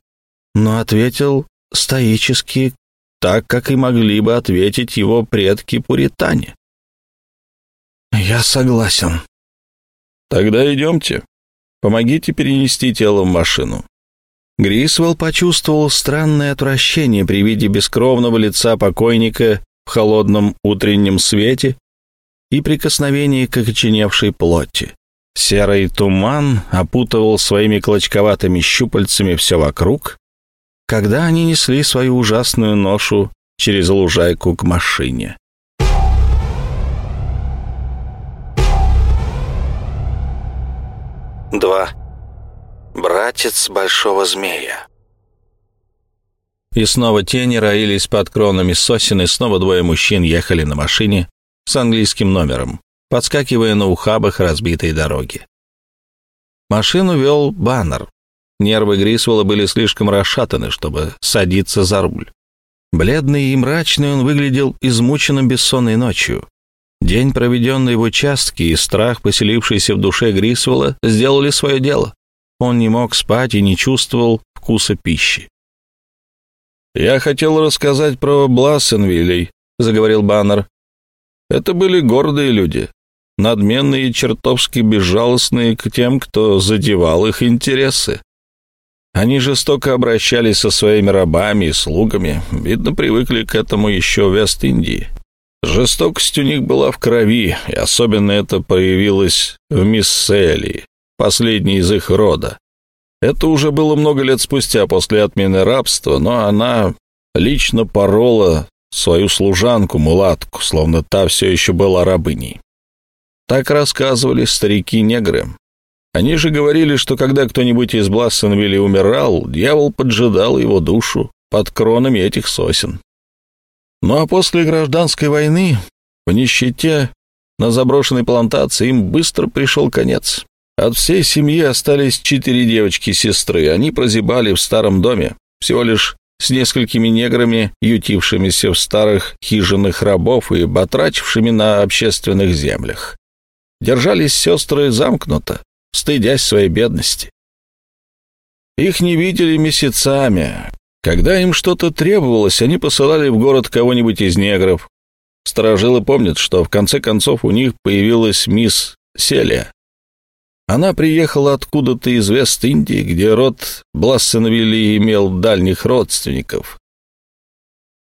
но ответил стоически, так, как и могли бы ответить его предки-пуритане. «Я согласен». «Тогда идемте. Помогите перенести тело в машину». Грисвелл почувствовал странное отвращение при виде бескровного лица покойника в холодном утреннем свете и прикосновении к окоченевшей плоти. Серый туман опутывал своими клочковатыми щупальцами все вокруг, когда они несли свою ужасную ношу через лужайку к машине. Два. Братец большого змея. И снова тени роились под кронами сосен, и снова двое мужчин ехали на машине с английским номером, подскакивая на ухабах разбитой дороги. Машину вел баннер. Нервы Грисвелла были слишком расшатаны, чтобы садиться за руль. Бледный и мрачный он выглядел измученным бессонной ночью. День, проведенный в участке, и страх, поселившийся в душе Грисвелла, сделали свое дело. Он не мог спать и не чувствовал вкуса пищи. «Я хотел рассказать про Блассенвиллей», — заговорил Баннер. «Это были гордые люди, надменные и чертовски безжалостные к тем, кто задевал их интересы. Они жестоко обращались со своими рабами и слугами, видно, привыкли к этому еще в Вест-Индии. Жестокость у них была в крови, и особенно это появилось в Мисселии, последней из их рода. Это уже было много лет спустя после отмены рабства, но она лично порола свою служанку-мулатку, словно та все еще была рабыней. Так рассказывали старики-негры. Они же говорили, что когда кто-нибудь из Блассенвилли умирал, дьявол поджидал его душу под кронами этих сосен. Ну а после гражданской войны, в нищете, на заброшенной плантации им быстро пришел конец. От всей семьи остались четыре девочки-сестры. Они прозябали в старом доме, всего лишь с несколькими неграми, ютившимися в старых хижинах рабов и батрачившими на общественных землях. Держались сестры замкнуто, стыдясь своей бедности. Их не видели месяцами, когда им что-то требовалось, они посылали в город кого-нибудь из негров. Сторожилы помнят, что в конце концов у них появилась мисс Селия. Она приехала откуда-то из Вест-Индии, где род Блассенвилли имел дальних родственников.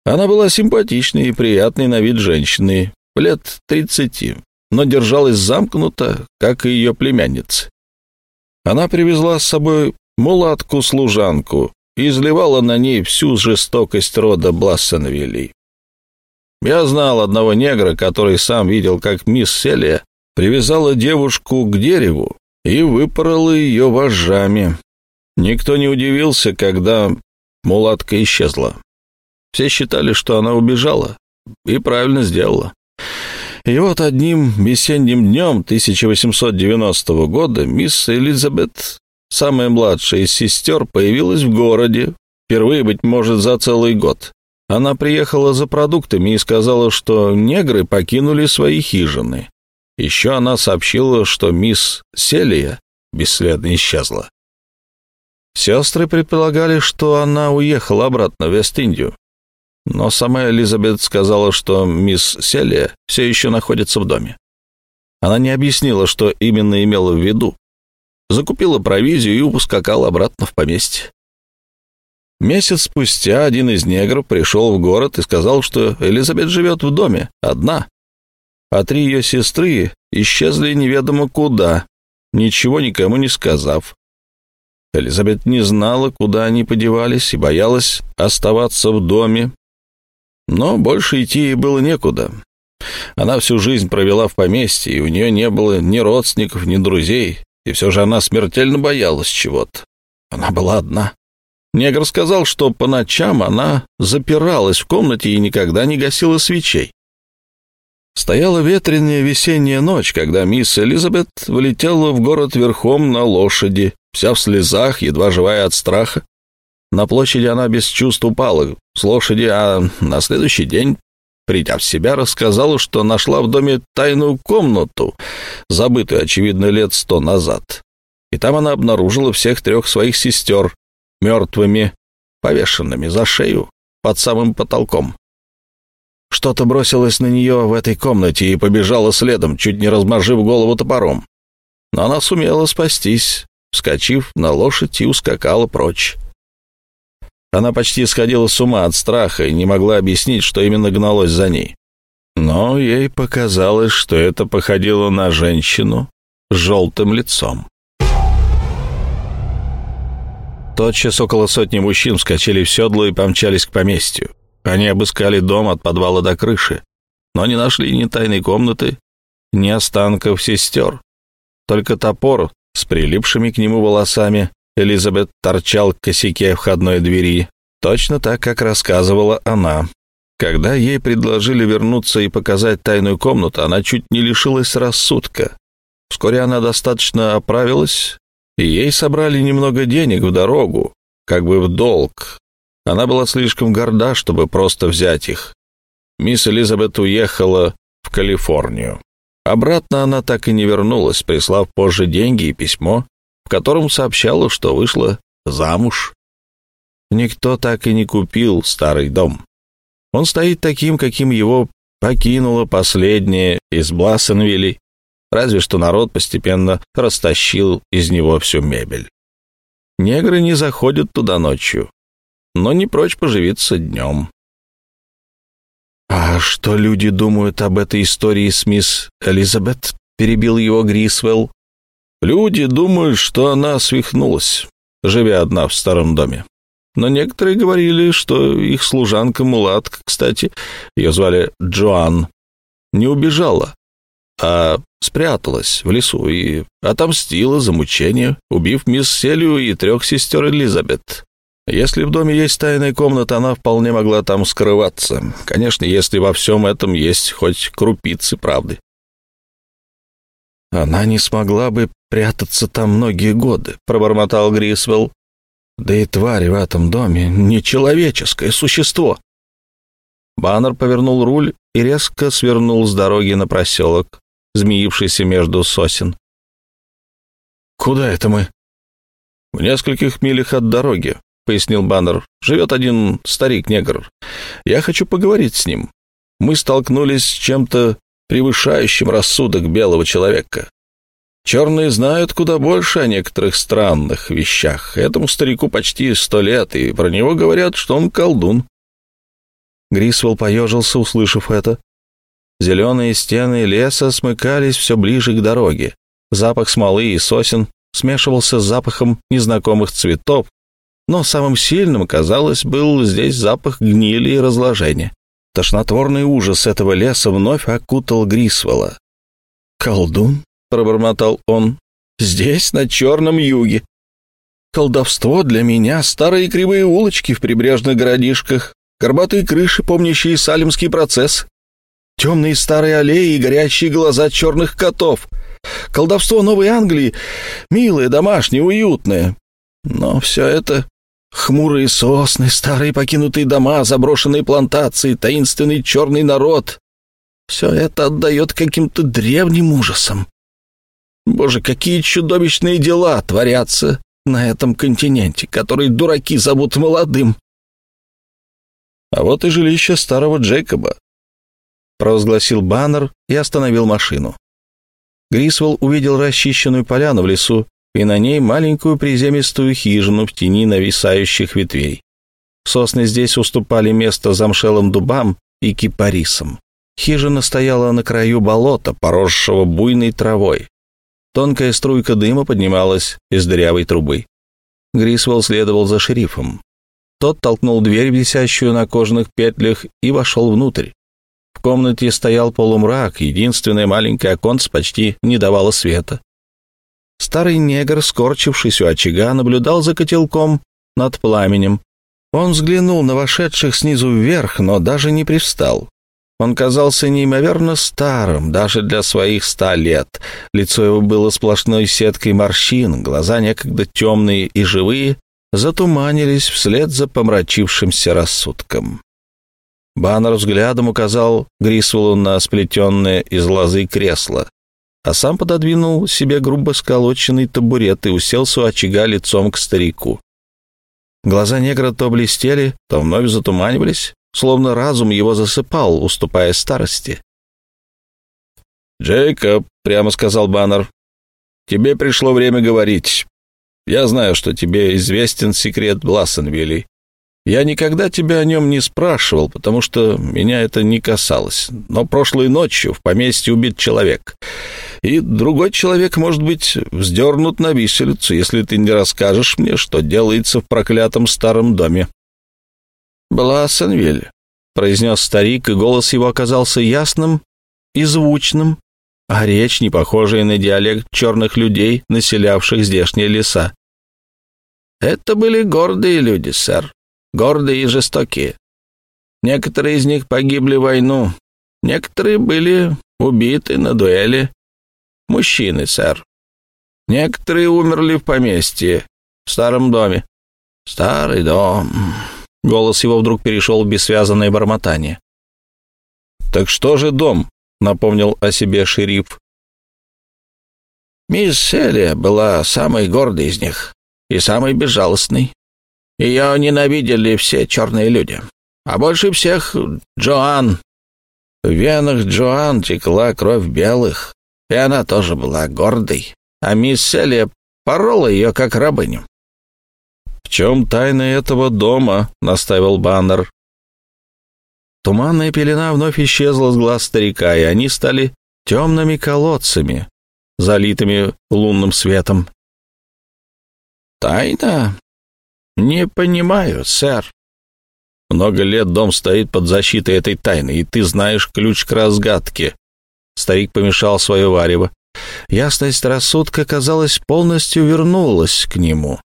Она была симпатичной и приятной на вид женщиной, лет тридцати, но держалась замкнуто, как и ее племянница. Она привезла с собой мулатку-служанку, и изливала на ней всю жестокость рода Блассенвилей. Я знал одного негра, который сам видел, как мисс Селия привязала девушку к дереву и выпорола ее вожжами. Никто не удивился, когда мулатка исчезла. Все считали, что она убежала, и правильно сделала. И вот одним весенним днем 1890 года мисс Элизабет самая младшая из сестер, появилась в городе, впервые, быть может, за целый год. Она приехала за продуктами и сказала, что негры покинули свои хижины. Еще она сообщила, что мисс Селия бесследно исчезла. Сестры предполагали, что она уехала обратно в Вест-Индию. Но сама Элизабет сказала, что мисс Селия все еще находится в доме. Она не объяснила, что именно имела в виду, закупила провизию и ускакала обратно в поместье. Месяц спустя один из негров пришел в город и сказал, что Элизабет живет в доме, одна, а три ее сестры исчезли неведомо куда, ничего никому не сказав. Элизабет не знала, куда они подевались, и боялась оставаться в доме. Но больше идти ей было некуда. Она всю жизнь провела в поместье, и у нее не было ни родственников, ни друзей, и все же она смертельно боялась чего-то. Она была одна. Негр сказал, что по ночам она запиралась в комнате и никогда не гасила свечей. Стояла ветреная весенняя ночь, когда мисс Элизабет влетела в город верхом на лошади, вся в слезах, едва живая от страха. На площади она без чувств упала с лошади, а на следующий день, придя в себя, рассказала, что нашла в доме тайную комнату, забытую, очевидно, лет сто назад. И там она обнаружила всех трех своих сестер, мертвыми, повешенными за шею под самым потолком. Что-то бросилось на нее в этой комнате и побежало следом, чуть не разморжив голову топором. Но она сумела спастись, вскочив на лошадь и ускакала прочь. Она почти сходила с ума от страха и не могла объяснить, что именно гналось за ней. Но ей показалось, что это походило на женщину с желтым лицом. Тотчас около сотни мужчин вскочили в седло и помчались к поместью. Они обыскали дом от подвала до крыши, но не нашли ни тайной комнаты, ни останков сестер. Только топор с прилипшими к нему волосами Элизабет торчал к косяке входной двери, точно так, как рассказывала она. Когда ей предложили вернуться и показать тайную комнату, она чуть не лишилась рассудка. Вскоре она достаточно оправилась, и ей собрали немного денег в дорогу, как бы в долг. Она была слишком горда, чтобы просто взять их. Мисс Элизабет уехала в Калифорнию. Обратно она так и не вернулась, прислав позже деньги и письмо, котором сообщала, что вышла замуж. Никто так и не купил старый дом. Он стоит таким, каким его покинула последняя из Блассенвилей, разве что народ постепенно растащил из него всю мебель. Негры не заходят туда ночью, но не прочь поживиться днем. «А что люди думают об этой истории с мисс Элизабет?» — перебил его Грисвелл. «Люди думают, что она свихнулась, живя одна в старом доме. Но некоторые говорили, что их служанка-мулатка, кстати, ее звали Джоан, не убежала, а спряталась в лесу и отомстила за мучение, убив мисс Селию и трех сестер Элизабет. Если в доме есть тайная комната, она вполне могла там скрываться. Конечно, если во всем этом есть хоть крупицы правды. «Она не смогла бы прятаться там многие годы», — пробормотал Грисвелл. «Да и тварь в этом доме — нечеловеческое существо». Баннер повернул руль и резко свернул с дороги на проселок, змеившийся между сосен. «Куда это мы?» «В нескольких милях от дороги», — пояснил Баннер. «Живет один старик-негр. Я хочу поговорить с ним. Мы столкнулись с чем-то превышающим рассудок белого человека. Черные знают куда больше о некоторых странных вещах. Этому старику почти сто лет, и про него говорят, что он колдун». Грисвелл поежился, услышав это. Зеленые стены леса смыкались все ближе к дороге. Запах смолы и сосен смешивался с запахом незнакомых цветов, но самым сильным, казалось, был здесь запах гнили и разложения. Тошнотворный ужас этого леса вновь окутал Грисвелла. «Колдун?» — пробормотал он. «Здесь, на Черном юге. Колдовство для меня — старые кривые улочки в прибрежных городишках, горбатые крыши, помнящие салимский процесс, темные старые аллеи и горящие глаза черных котов. Колдовство Новой Англии — милое, домашнее, уютное. Но все это Хмурые сосны, старые покинутые дома, заброшенные плантации, таинственный черный народ. Все это отдает каким-то древним ужасам. Боже, какие чудовищные дела творятся на этом континенте, который дураки зовут молодым. А вот и жилище старого Джейкоба, провозгласил баннер и остановил машину. Грисвелл увидел расчищенную поляну в лесу и на ней маленькую приземистую хижину в тени нависающих ветвей. Сосны здесь уступали место замшелым дубам и кипарисам. Хижина стояла на краю болота, поросшего буйной травой. Тонкая струйка дыма поднималась из дырявой трубы. Грисвелл следовал за шерифом. Тот толкнул дверь, висящую на кожаных петлях, и вошел внутрь. В комнате стоял полумрак, единственное маленькое оконце почти не давало света. Старый негр, скорчившись у очага, наблюдал за котелком над пламенем. Он взглянул на вошедших снизу вверх, но даже не привстал. Он казался неимоверно старым, даже для своих ста лет. Лицо его было сплошной сеткой морщин, глаза некогда темные и живые, затуманились вслед за помрачившимся рассудком. Баннер взглядом указал Грисвеллу на сплетенное из лозы кресло, а сам пододвинул себе грубо сколоченный табурет и уселся у очага лицом к старику. Глаза негра то блестели, то вновь затуманивались, словно разум его засыпал, уступая старости. «Джейкоб», — прямо сказал Баннер, — «тебе пришло время говорить. Я знаю, что тебе известен секрет Блассенвилли. Я никогда тебя о нем не спрашивал, потому что меня это не касалось. Но прошлой ночью в поместье убит человек. И другой человек, может быть, вздернут на виселицу, если ты не расскажешь мне, что делается в проклятом старом доме. «Блассенвиль», — произнес старик, и голос его оказался ясным и звучным, а речь не похожая на диалект черных людей, населявших здешние леса. «Это были гордые люди, сэр гордые и жестокие. Некоторые из них погибли в войну, некоторые были убиты на дуэли. Мужчины, сэр. Некоторые умерли в поместье, в старом доме. Старый дом. Голос его вдруг перешел в бессвязанное бормотание. «Так что же дом?» — напомнил о себе шериф. Мисс Селия была самой гордой из них и самой безжалостной. Ее ненавидели все черные люди. А больше всех Джоан. В венах Джоан текла кровь белых, и она тоже была гордой. А мисс Селия порола ее, как рабыню. «В чем тайна этого дома?» — наставил Баннер. Туманная пелена вновь исчезла с глаз старика, и они стали темными колодцами, залитыми лунным светом. «Тайна?» «Не понимаю, сэр». «Много лет дом стоит под защитой этой тайны, и ты знаешь ключ к разгадке». Старик помешал свое варево. Ясность рассудка, казалось, полностью вернулась к нему.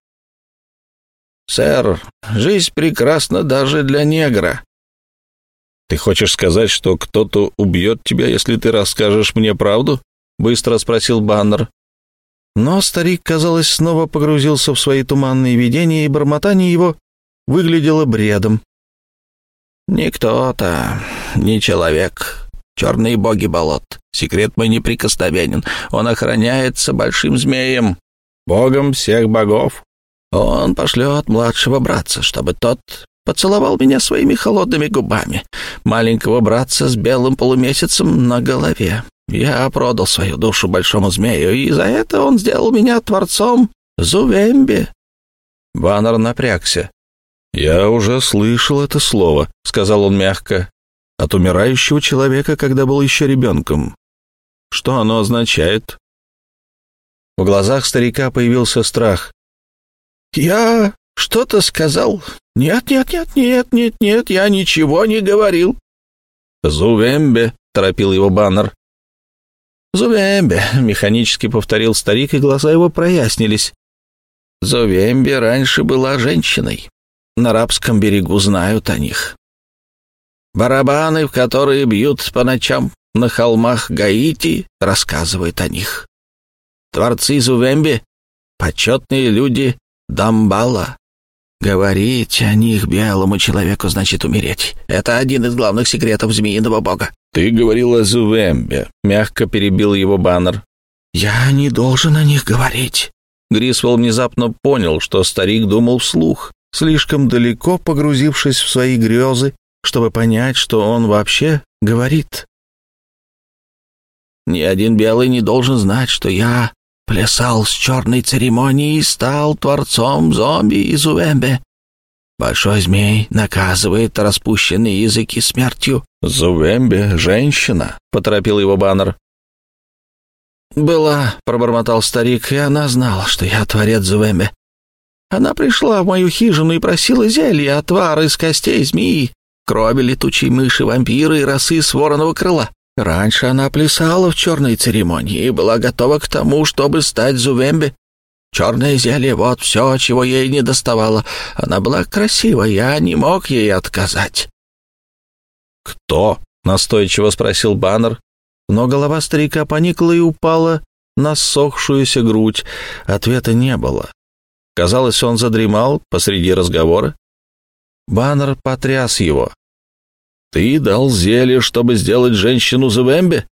«Сэр, жизнь прекрасна даже для негра». «Ты хочешь сказать, что кто-то убьет тебя, если ты расскажешь мне правду?» — быстро спросил Баннер. Но старик, казалось, снова погрузился в свои туманные видения, и бормотание его выглядело бредом. «Не кто-то, не человек. Черные боги болот. Секрет мой неприкосновенен. Он охраняется большим змеем, богом всех богов. Он пошлет младшего братца, чтобы тот поцеловал меня своими холодными губами, маленького братца с белым полумесяцем на голове. Я продал свою душу большому змею, и за это он сделал меня творцом Зувемби». Баннер напрягся. «Я уже слышал это слово», — сказал он мягко, — «от умирающего человека, когда был еще ребенком. Что оно означает?» В глазах старика появился страх. «Я что-то сказал? Нет, нет, нет, нет, нет, нет, я ничего не говорил». «Зувембе», — торопил его баннер. «Зувембе», — механически повторил старик, и глаза его прояснились. «Зувембе раньше была женщиной. На рабском берегу знают о них. Барабаны, в которые бьют по ночам на холмах Гаити, рассказывают о них. Творцы Зувембе — почетные люди Дамбала. Говорить о них белому человеку значит умереть. Это один из главных секретов змеиного бога. «Ты говорил о Зувембе», — мягко перебил его баннер. «Я не должен о них говорить». Грисвелл внезапно понял, что старик думал вслух, слишком далеко погрузившись в свои грезы, чтобы понять, что он вообще говорит. «Ни один белый не должен знать, что я плясал с черной церемонией и стал творцом зомби из Увембе. Большой змей наказывает распущенные языки смертью. «Зувембе — женщина», — поторопил его баннер. «Была», — пробормотал старик, — «и она знала, что я творец Зувембе. Она пришла в мою хижину и просила зелья, отвар из костей змеи, крови летучей мыши, вампира и росы с вороного крыла. Раньше она плясала в черной церемонии и была готова к тому, чтобы стать Зувембе. Черное зелье — вот все, чего ей не доставало. Она была красива, я не мог ей отказать. «Кто?» — настойчиво спросил Баннер, но голова старика поникла и упала на сохшуюся грудь. Ответа не было. Казалось, он задремал посреди разговора. Баннер потряс его. «Ты дал зелье, чтобы сделать женщину Зувембе?»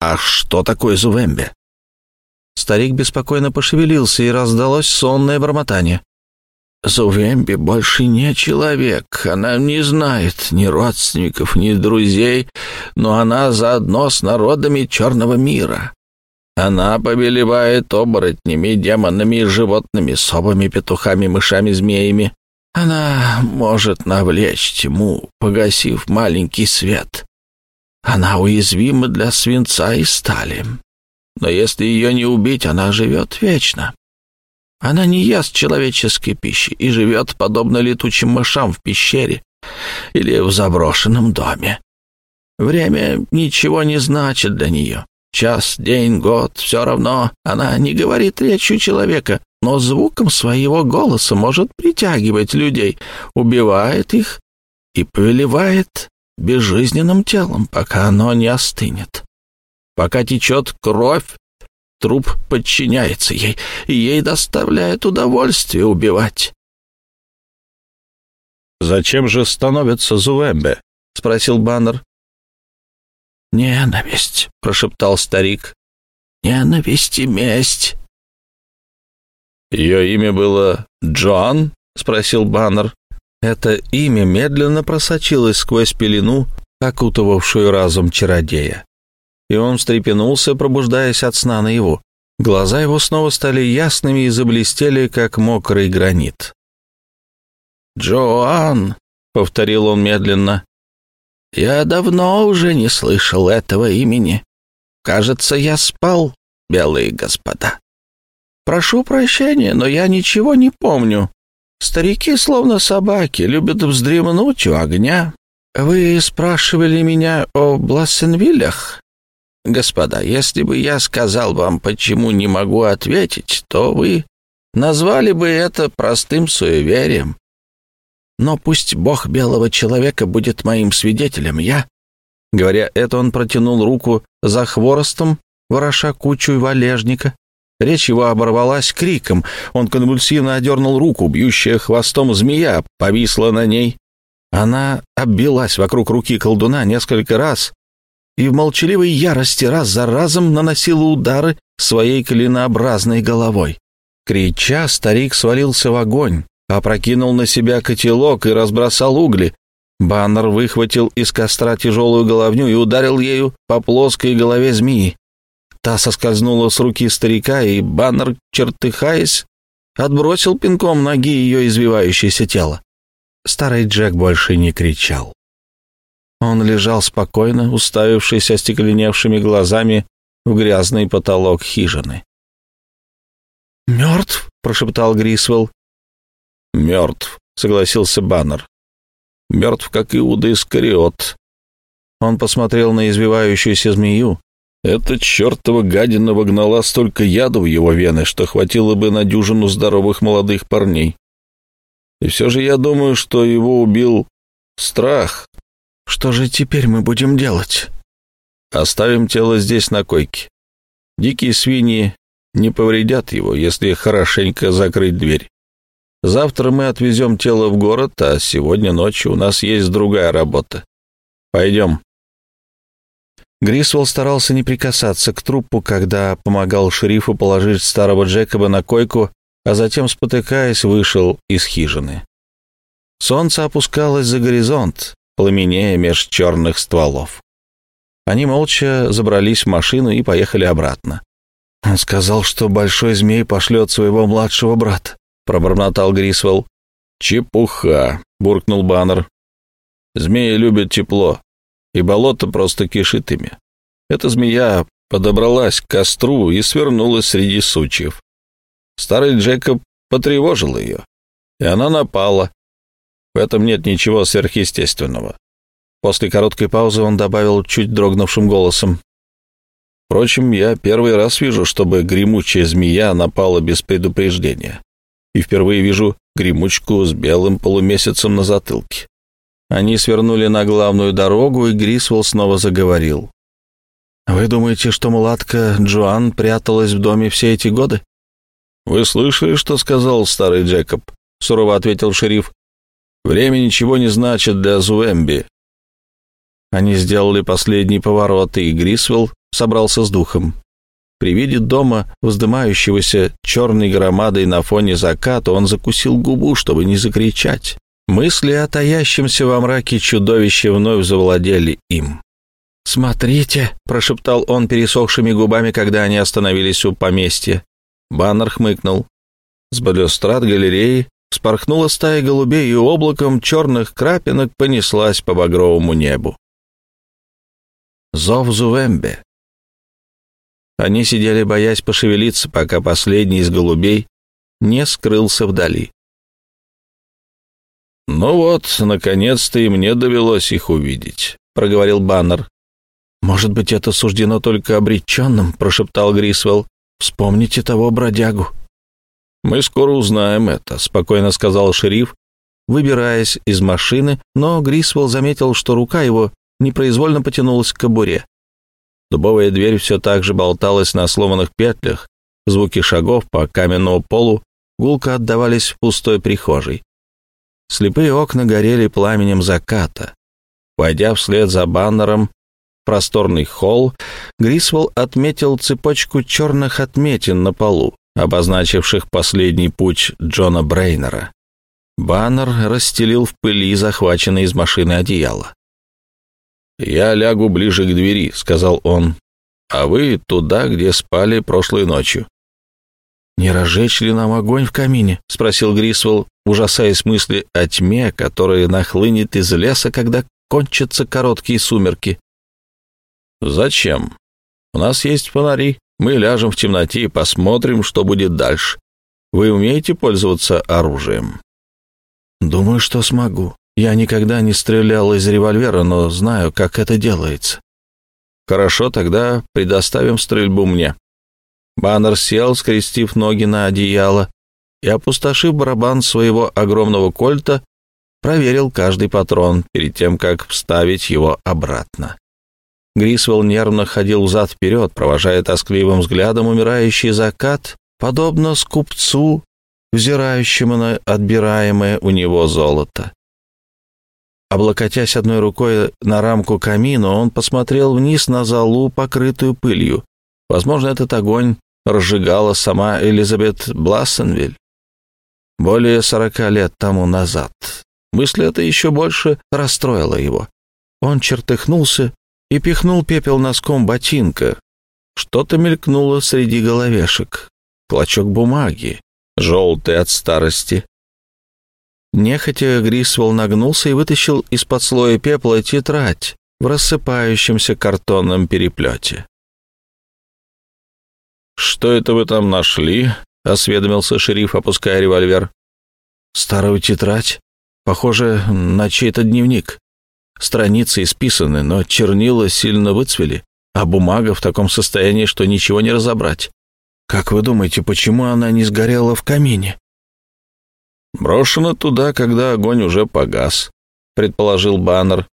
«А что такое Зувембе?» Старик беспокойно пошевелился, и раздалось сонное бормотание. Зувемби больше не человек. Она не знает ни родственников, ни друзей, но она заодно с народами черного мира. Она повелевает оборотнями, демонами и животными, совами, петухами, мышами, змеями. Она может навлечь тьму, погасив маленький свет. Она уязвима для свинца и стали. Но если ее не убить, она живет вечно. Она не ест человеческой пищи и живет подобно летучим мышам в пещере или в заброшенном доме. Время ничего не значит для нее. Час, день, год, все равно. Она не говорит речью человека, но звуком своего голоса может притягивать людей, убивает их и повелевает безжизненным телом, пока оно не остынет. Пока течет кровь, Труп подчиняется ей, и ей доставляет удовольствие убивать. «Зачем же становится Зуэмбе?» — спросил Баннер. «Ненависть», — прошептал старик. «Ненависть и месть». «Ее имя было Джоан?» — спросил Баннер. Это имя медленно просочилось сквозь пелену, окутывавшую разум чародея и он встрепенулся, пробуждаясь от сна наяву. Глаза его снова стали ясными и заблестели, как мокрый гранит. «Джоан», — повторил он медленно, — «я давно уже не слышал этого имени. Кажется, я спал, белые господа. Прошу прощения, но я ничего не помню. Старики, словно собаки, любят вздремнуть у огня. Вы спрашивали меня о Блассенвиллях?» Господа, если бы я сказал вам, почему не могу ответить, то вы назвали бы это простым суеверием. Но пусть Бог белого человека будет моим свидетелем, я...» Говоря это, он протянул руку за хворостом, вороша кучу валежника. Речь его оборвалась криком. Он конвульсивно одернул руку, бьющая хвостом змея, повисла на ней. Она оббилась вокруг руки колдуна несколько раз, и в молчаливой ярости раз за разом наносила удары своей клинообразной головой. Крича, старик свалился в огонь, опрокинул на себя котелок и разбросал угли. Баннер выхватил из костра тяжелую головню и ударил ею по плоской голове змеи. Та соскользнула с руки старика, и Баннер, чертыхаясь, отбросил пинком ноги ее извивающееся тело. Старый Джек больше не кричал. Он лежал спокойно, уставившись остекленевшими глазами в грязный потолок хижины. «Мертв?» — прошептал Грисвелл. «Мертв», — согласился Баннер. «Мертв, как Иуда Искариот». Он посмотрел на извивающуюся змею. Эта чертова гадина вогнала столько яда в его вены, что хватило бы на дюжину здоровых молодых парней. И все же я думаю, что его убил страх, что же теперь мы будем делать? Оставим тело здесь на койке. Дикие свиньи не повредят его, если хорошенько закрыть дверь. Завтра мы отвезем тело в город, а сегодня ночью у нас есть другая работа. Пойдем. Грисвелл старался не прикасаться к трупу, когда помогал шерифу положить старого Джекоба на койку, а затем, спотыкаясь, вышел из хижины. Солнце опускалось за горизонт, пламенея меж черных стволов. Они молча забрались в машину и поехали обратно. «Он сказал, что большой змей пошлет своего младшего брата», — пробормотал Грисвелл. «Чепуха», — буркнул Баннер. «Змеи любят тепло, и болото просто кишит ими. Эта змея подобралась к костру и свернулась среди сучьев. Старый Джекоб потревожил ее, и она напала. В этом нет ничего сверхъестественного. После короткой паузы он добавил чуть дрогнувшим голосом. Впрочем, я первый раз вижу, чтобы гремучая змея напала без предупреждения. И впервые вижу гремучку с белым полумесяцем на затылке. Они свернули на главную дорогу, и Грисвелл снова заговорил. «Вы думаете, что мулатка Джоан пряталась в доме все эти годы?» «Вы слышали, что сказал старый Джекоб?» — сурово ответил шериф. «Время ничего не значит для Зуэмби». Они сделали последний поворот, и Грисвелл собрался с духом. При виде дома, вздымающегося черной громадой на фоне заката, он закусил губу, чтобы не закричать. Мысли о таящемся во мраке чудовище вновь завладели им. «Смотрите!» — прошептал он пересохшими губами, когда они остановились у поместья. Баннер хмыкнул. С балюстрад галереи вспорхнула стая голубей и облаком черных крапинок понеслась по багровому небу. Зов Зувембе. Они сидели, боясь пошевелиться, пока последний из голубей не скрылся вдали. «Ну вот, наконец-то и мне довелось их увидеть», — проговорил Баннер. «Может быть, это суждено только обреченным», — прошептал Грисвелл. «Вспомните того бродягу». «Мы скоро узнаем это», — спокойно сказал шериф, выбираясь из машины, но Грисвелл заметил, что рука его непроизвольно потянулась к кобуре. Дубовая дверь все так же болталась на сломанных петлях. Звуки шагов по каменному полу гулко отдавались в пустой прихожей. Слепые окна горели пламенем заката. Войдя вслед за баннером в просторный холл, Грисвелл отметил цепочку черных отметин на полу, обозначивших последний путь Джона Брейнера. Баннер расстелил в пыли захваченное из машины одеяло. «Я лягу ближе к двери», — сказал он, — «а вы туда, где спали прошлой ночью». «Не разжечь ли нам огонь в камине?» — спросил Грисвелл, ужасаясь мысли о тьме, которая нахлынет из леса, когда кончатся короткие сумерки. «Зачем? У нас есть фонари. Мы ляжем в темноте и посмотрим, что будет дальше. Вы умеете пользоваться оружием?» «Думаю, что смогу. Я никогда не стрелял из револьвера, но знаю, как это делается. Хорошо, тогда предоставим стрельбу мне. Баннер сел, скрестив ноги на одеяло, и, опустошив барабан своего огромного кольта, проверил каждый патрон перед тем, как вставить его обратно. Грисвелл нервно ходил взад-вперед, провожая тоскливым взглядом умирающий закат, подобно скупцу, взирающему на отбираемое у него золото. Облокотясь одной рукой на рамку камина, он посмотрел вниз на залу, покрытую пылью. Возможно, этот огонь разжигала сама Элизабет Блассенвиль. Более сорока лет тому назад. Мысль эта еще больше расстроила его. Он чертыхнулся и пихнул пепел носком ботинка. Что-то мелькнуло среди головешек. Клочок бумаги, желтый от старости, Нехотя Грисвелл нагнулся и вытащил из-под слоя пепла тетрадь в рассыпающемся картонном переплете. «Что это вы там нашли?» — осведомился шериф, опуская револьвер. «Старую тетрадь. Похоже на чей-то дневник. Страницы исписаны, но чернила сильно выцвели, а бумага в таком состоянии, что ничего не разобрать. Как вы думаете, почему она не сгорела в камине?» Брошена туда, когда огонь уже погас, предположил Баннер.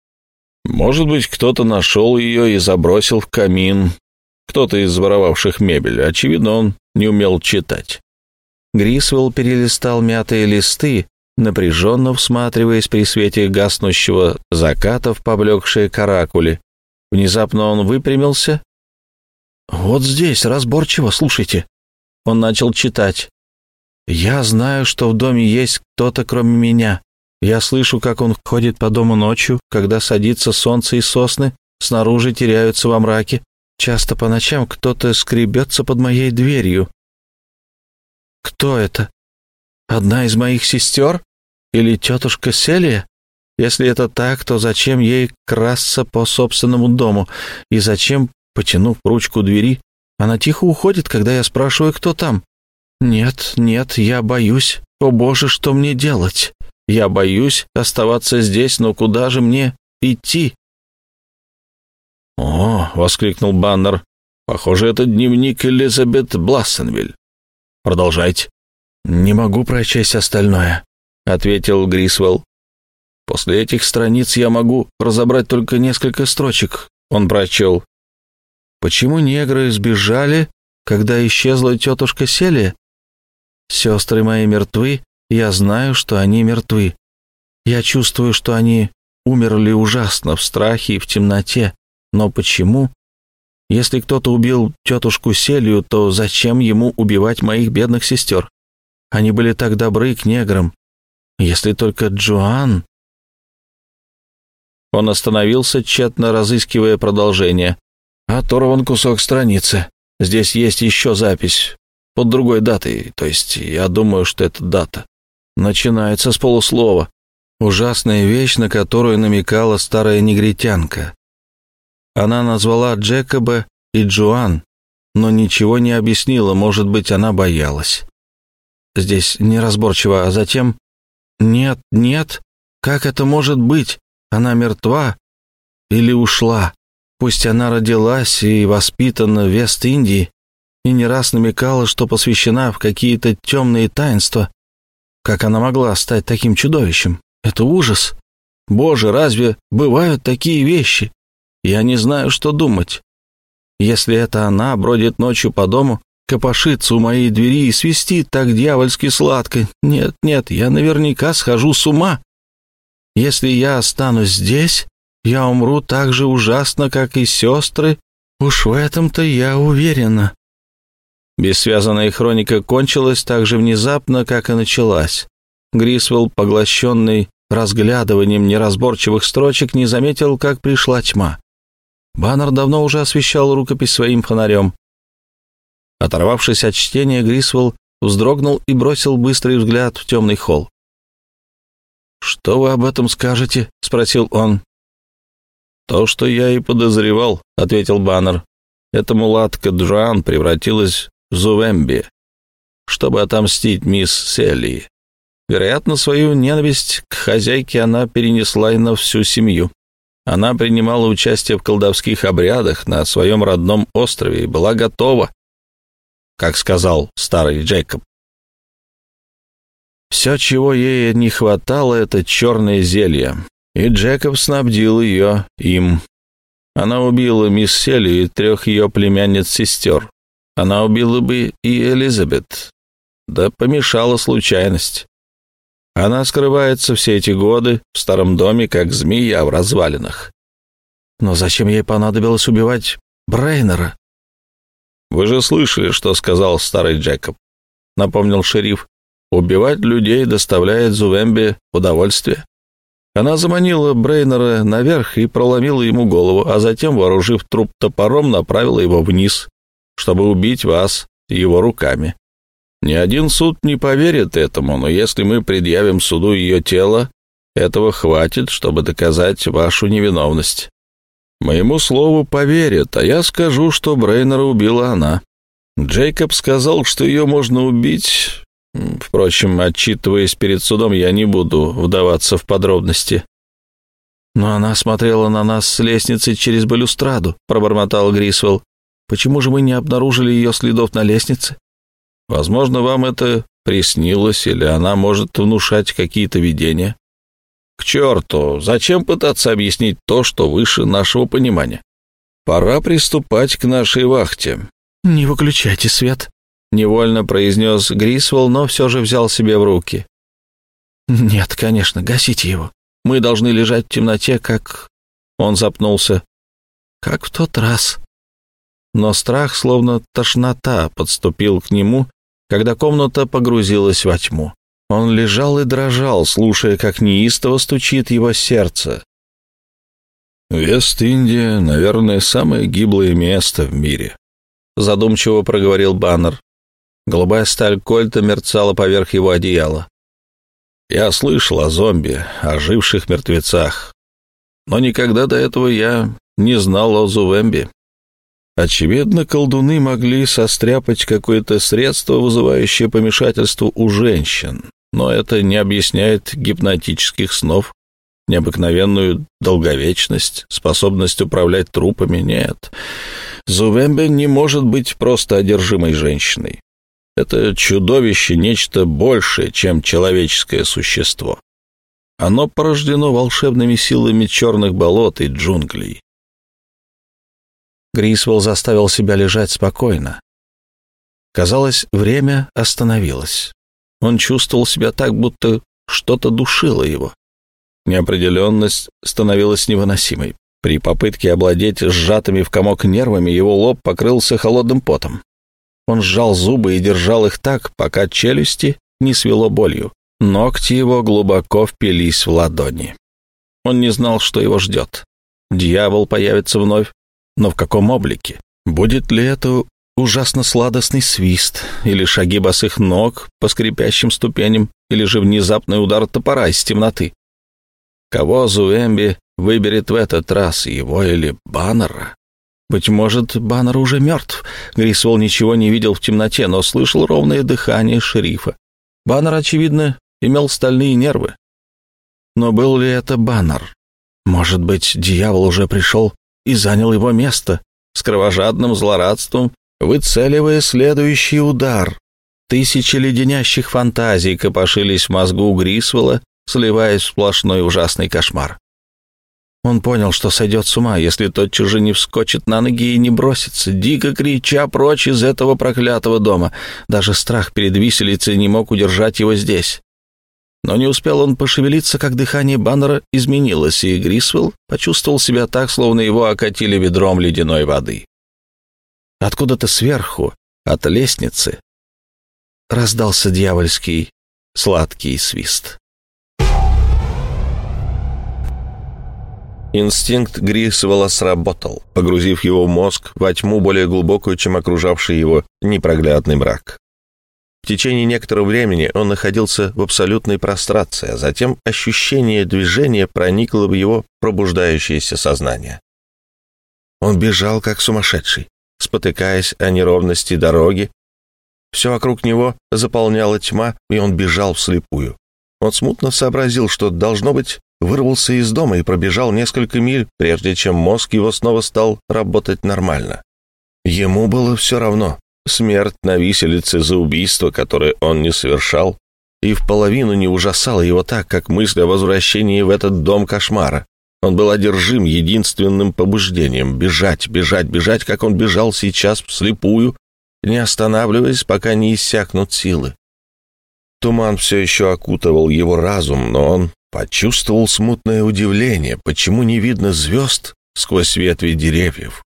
Может быть, кто-то нашел ее и забросил в камин. Кто-то из воровавших мебель. Очевидно, он не умел читать. Грисвелл перелистал мятые листы, напряженно всматриваясь при свете гаснущего заката в поблекшие каракули. Внезапно он выпрямился. «Вот здесь, разборчиво, слушайте». Он начал читать. Я знаю, что в доме есть кто-то, кроме меня. Я слышу, как он ходит по дому ночью, когда садится солнце и сосны снаружи теряются во мраке. Часто по ночам кто-то скребется под моей дверью. Кто это? Одна из моих сестер? Или тетушка Селия? Если это так, то зачем ей красться по собственному дому? И зачем, потянув ручку двери, она тихо уходит, когда я спрашиваю, кто там? «Нет, нет, я боюсь. О, Боже, что мне делать? Я боюсь оставаться здесь, но куда же мне идти?» «О!» — воскликнул Баннер. «Похоже, это дневник Элизабет Блассенвиль. Продолжайте». «Не могу прочесть остальное», — ответил Грисвелл. «После этих страниц я могу разобрать только несколько строчек». Он прочел. «Почему негры сбежали, когда исчезла тетушка Селия? Сестры мои мертвы, я знаю, что они мертвы. Я чувствую, что они умерли ужасно в страхе и в темноте. Но почему? Если кто-то убил тетушку Селию, то зачем ему убивать моих бедных сестер? Они были так добры к неграм. Если только Джоан... Он остановился, тщетно разыскивая продолжение. Оторван кусок страницы. Здесь есть еще запись. Под другой датой, то есть я думаю, что это дата. Начинается с полуслова. Ужасная вещь, на которую намекала старая негритянка. Она назвала Джекоба и Джоан, но ничего не объяснила, может быть, она боялась. Здесь неразборчиво, а затем... Нет, нет, как это может быть? Она мертва или ушла? Пусть она родилась и воспитана в Вест-Индии и не раз намекала, что посвящена в какие-то темные таинства. Как она могла стать таким чудовищем? Это ужас. Боже, разве бывают такие вещи? Я не знаю, что думать. Если это она бродит ночью по дому, копошится у моей двери и свистит так дьявольски сладко, нет, нет, я наверняка схожу с ума. Если я останусь здесь, я умру так же ужасно, как и сестры. Уж в этом-то я уверена. Бессвязанная хроника кончилась так же внезапно, как и началась. Грисвелл, поглощенный разглядыванием неразборчивых строчек, не заметил, как пришла тьма. Баннер давно уже освещал рукопись своим фонарем. Оторвавшись от чтения, Грисвелл вздрогнул и бросил быстрый взгляд в темный холл. «Что вы об этом скажете?» — спросил он. «То, что я и подозревал», — ответил Баннер. «Эта мулатка Джоан превратилась в Зувемби, чтобы отомстить мисс Селли. Вероятно, свою ненависть к хозяйке она перенесла и на всю семью. Она принимала участие в колдовских обрядах на своем родном острове и была готова, как сказал старый Джейкоб. Все, чего ей не хватало, это черное зелье, и Джекоб снабдил ее им. Она убила мисс Селли и трех ее племянниц-сестер. Она убила бы и Элизабет. Да помешала случайность. Она скрывается все эти годы в старом доме, как змея в развалинах. Но зачем ей понадобилось убивать Брейнера? «Вы же слышали, что сказал старый Джекоб», — напомнил шериф. «Убивать людей доставляет Зувембе удовольствие». Она заманила Брейнера наверх и проломила ему голову, а затем, вооружив труп топором, направила его вниз, чтобы убить вас его руками. Ни один суд не поверит этому, но если мы предъявим суду ее тело, этого хватит, чтобы доказать вашу невиновность. Моему слову поверят, а я скажу, что Брейнера убила она. Джейкоб сказал, что ее можно убить. Впрочем, отчитываясь перед судом, я не буду вдаваться в подробности. «Но она смотрела на нас с лестницы через балюстраду», — пробормотал Грисвелл. «Почему же мы не обнаружили ее следов на лестнице?» Возможно, вам это приснилось, или она может внушать какие-то видения. К черту, зачем пытаться объяснить то, что выше нашего понимания? Пора приступать к нашей вахте. «Не выключайте свет», — невольно произнес Грисвелл, но все же взял себе в руки. «Нет, конечно, гасите его. Мы должны лежать в темноте, как...» Он запнулся. «Как в тот раз». Но страх, словно тошнота, подступил к нему, когда комната погрузилась во тьму. Он лежал и дрожал, слушая, как неистово стучит его сердце. «Вест-Индия, наверное, самое гиблое место в мире», — задумчиво проговорил Баннер. Голубая сталь кольта мерцала поверх его одеяла. «Я слышал о зомби, о живших мертвецах, но никогда до этого я не знал о Зувембе. Очевидно, колдуны могли состряпать какое-то средство, вызывающее помешательство у женщин, но это не объясняет гипнотических снов, необыкновенную долговечность, способность управлять трупами, нет. Зувембе не может быть просто одержимой женщиной. Это чудовище — нечто большее, чем человеческое существо. Оно порождено волшебными силами черных болот и джунглей. Грисвелл заставил себя лежать спокойно. Казалось, время остановилось. Он чувствовал себя так, будто что-то душило его. Неопределенность становилась невыносимой. При попытке овладеть сжатыми в комок нервами его лоб покрылся холодным потом. Он сжал зубы и держал их так, пока челюсти не свело болью. Ногти его глубоко впились в ладони. Он не знал, что его ждет. Дьявол появится вновь, но в каком облике? Будет ли это ужасно сладостный свист, или шаги босых ног по скрипящим ступеням, или же внезапный удар топора из темноты? Кого Зуэмби выберет в этот раз, его или Баннера? Быть может, Баннер уже мертв. Грисволл ничего не видел в темноте, но слышал ровное дыхание шерифа. Баннер, очевидно, имел стальные нервы. Но был ли это Баннер? Может быть, дьявол уже пришел и занял его место, с кровожадным злорадством, выцеливая следующий удар. Тысячи леденящих фантазий копошились в мозгу Грисвелла, сливаясь в сплошной ужасный кошмар. Он понял, что сойдет с ума, если тотчас же не вскочит на ноги и не бросится, дико крича прочь из этого проклятого дома. Даже страх перед виселицей не мог удержать его здесь. Но не успел он пошевелиться, как дыхание Баннера изменилось, и Грисвелл почувствовал себя так, словно его окатили ведром ледяной воды. Откуда-то сверху, от лестницы, раздался дьявольский сладкий свист. Инстинкт Грисвелла сработал, погрузив его мозг во тьму более глубокую, чем окружавший его непроглядный мрак. В течение некоторого времени он находился в абсолютной прострации, а затем ощущение движения проникло в его пробуждающееся сознание. Он бежал, как сумасшедший, спотыкаясь о неровности дороги. Все вокруг него заполняла тьма, и он бежал вслепую. Он смутно сообразил, что, должно быть, вырвался из дома и пробежал несколько миль, прежде чем мозг его снова стал работать нормально. Ему было все равно, Смерть на виселице за убийство, которое он не совершал, и в половину не ужасала его так, как мысль о возвращении в этот дом кошмара. Он был одержим единственным побуждением — бежать, бежать, бежать, как он бежал сейчас вслепую, не останавливаясь, пока не иссякнут силы. Туман все еще окутывал его разум, но он почувствовал смутное удивление, почему не видно звезд сквозь ветви деревьев.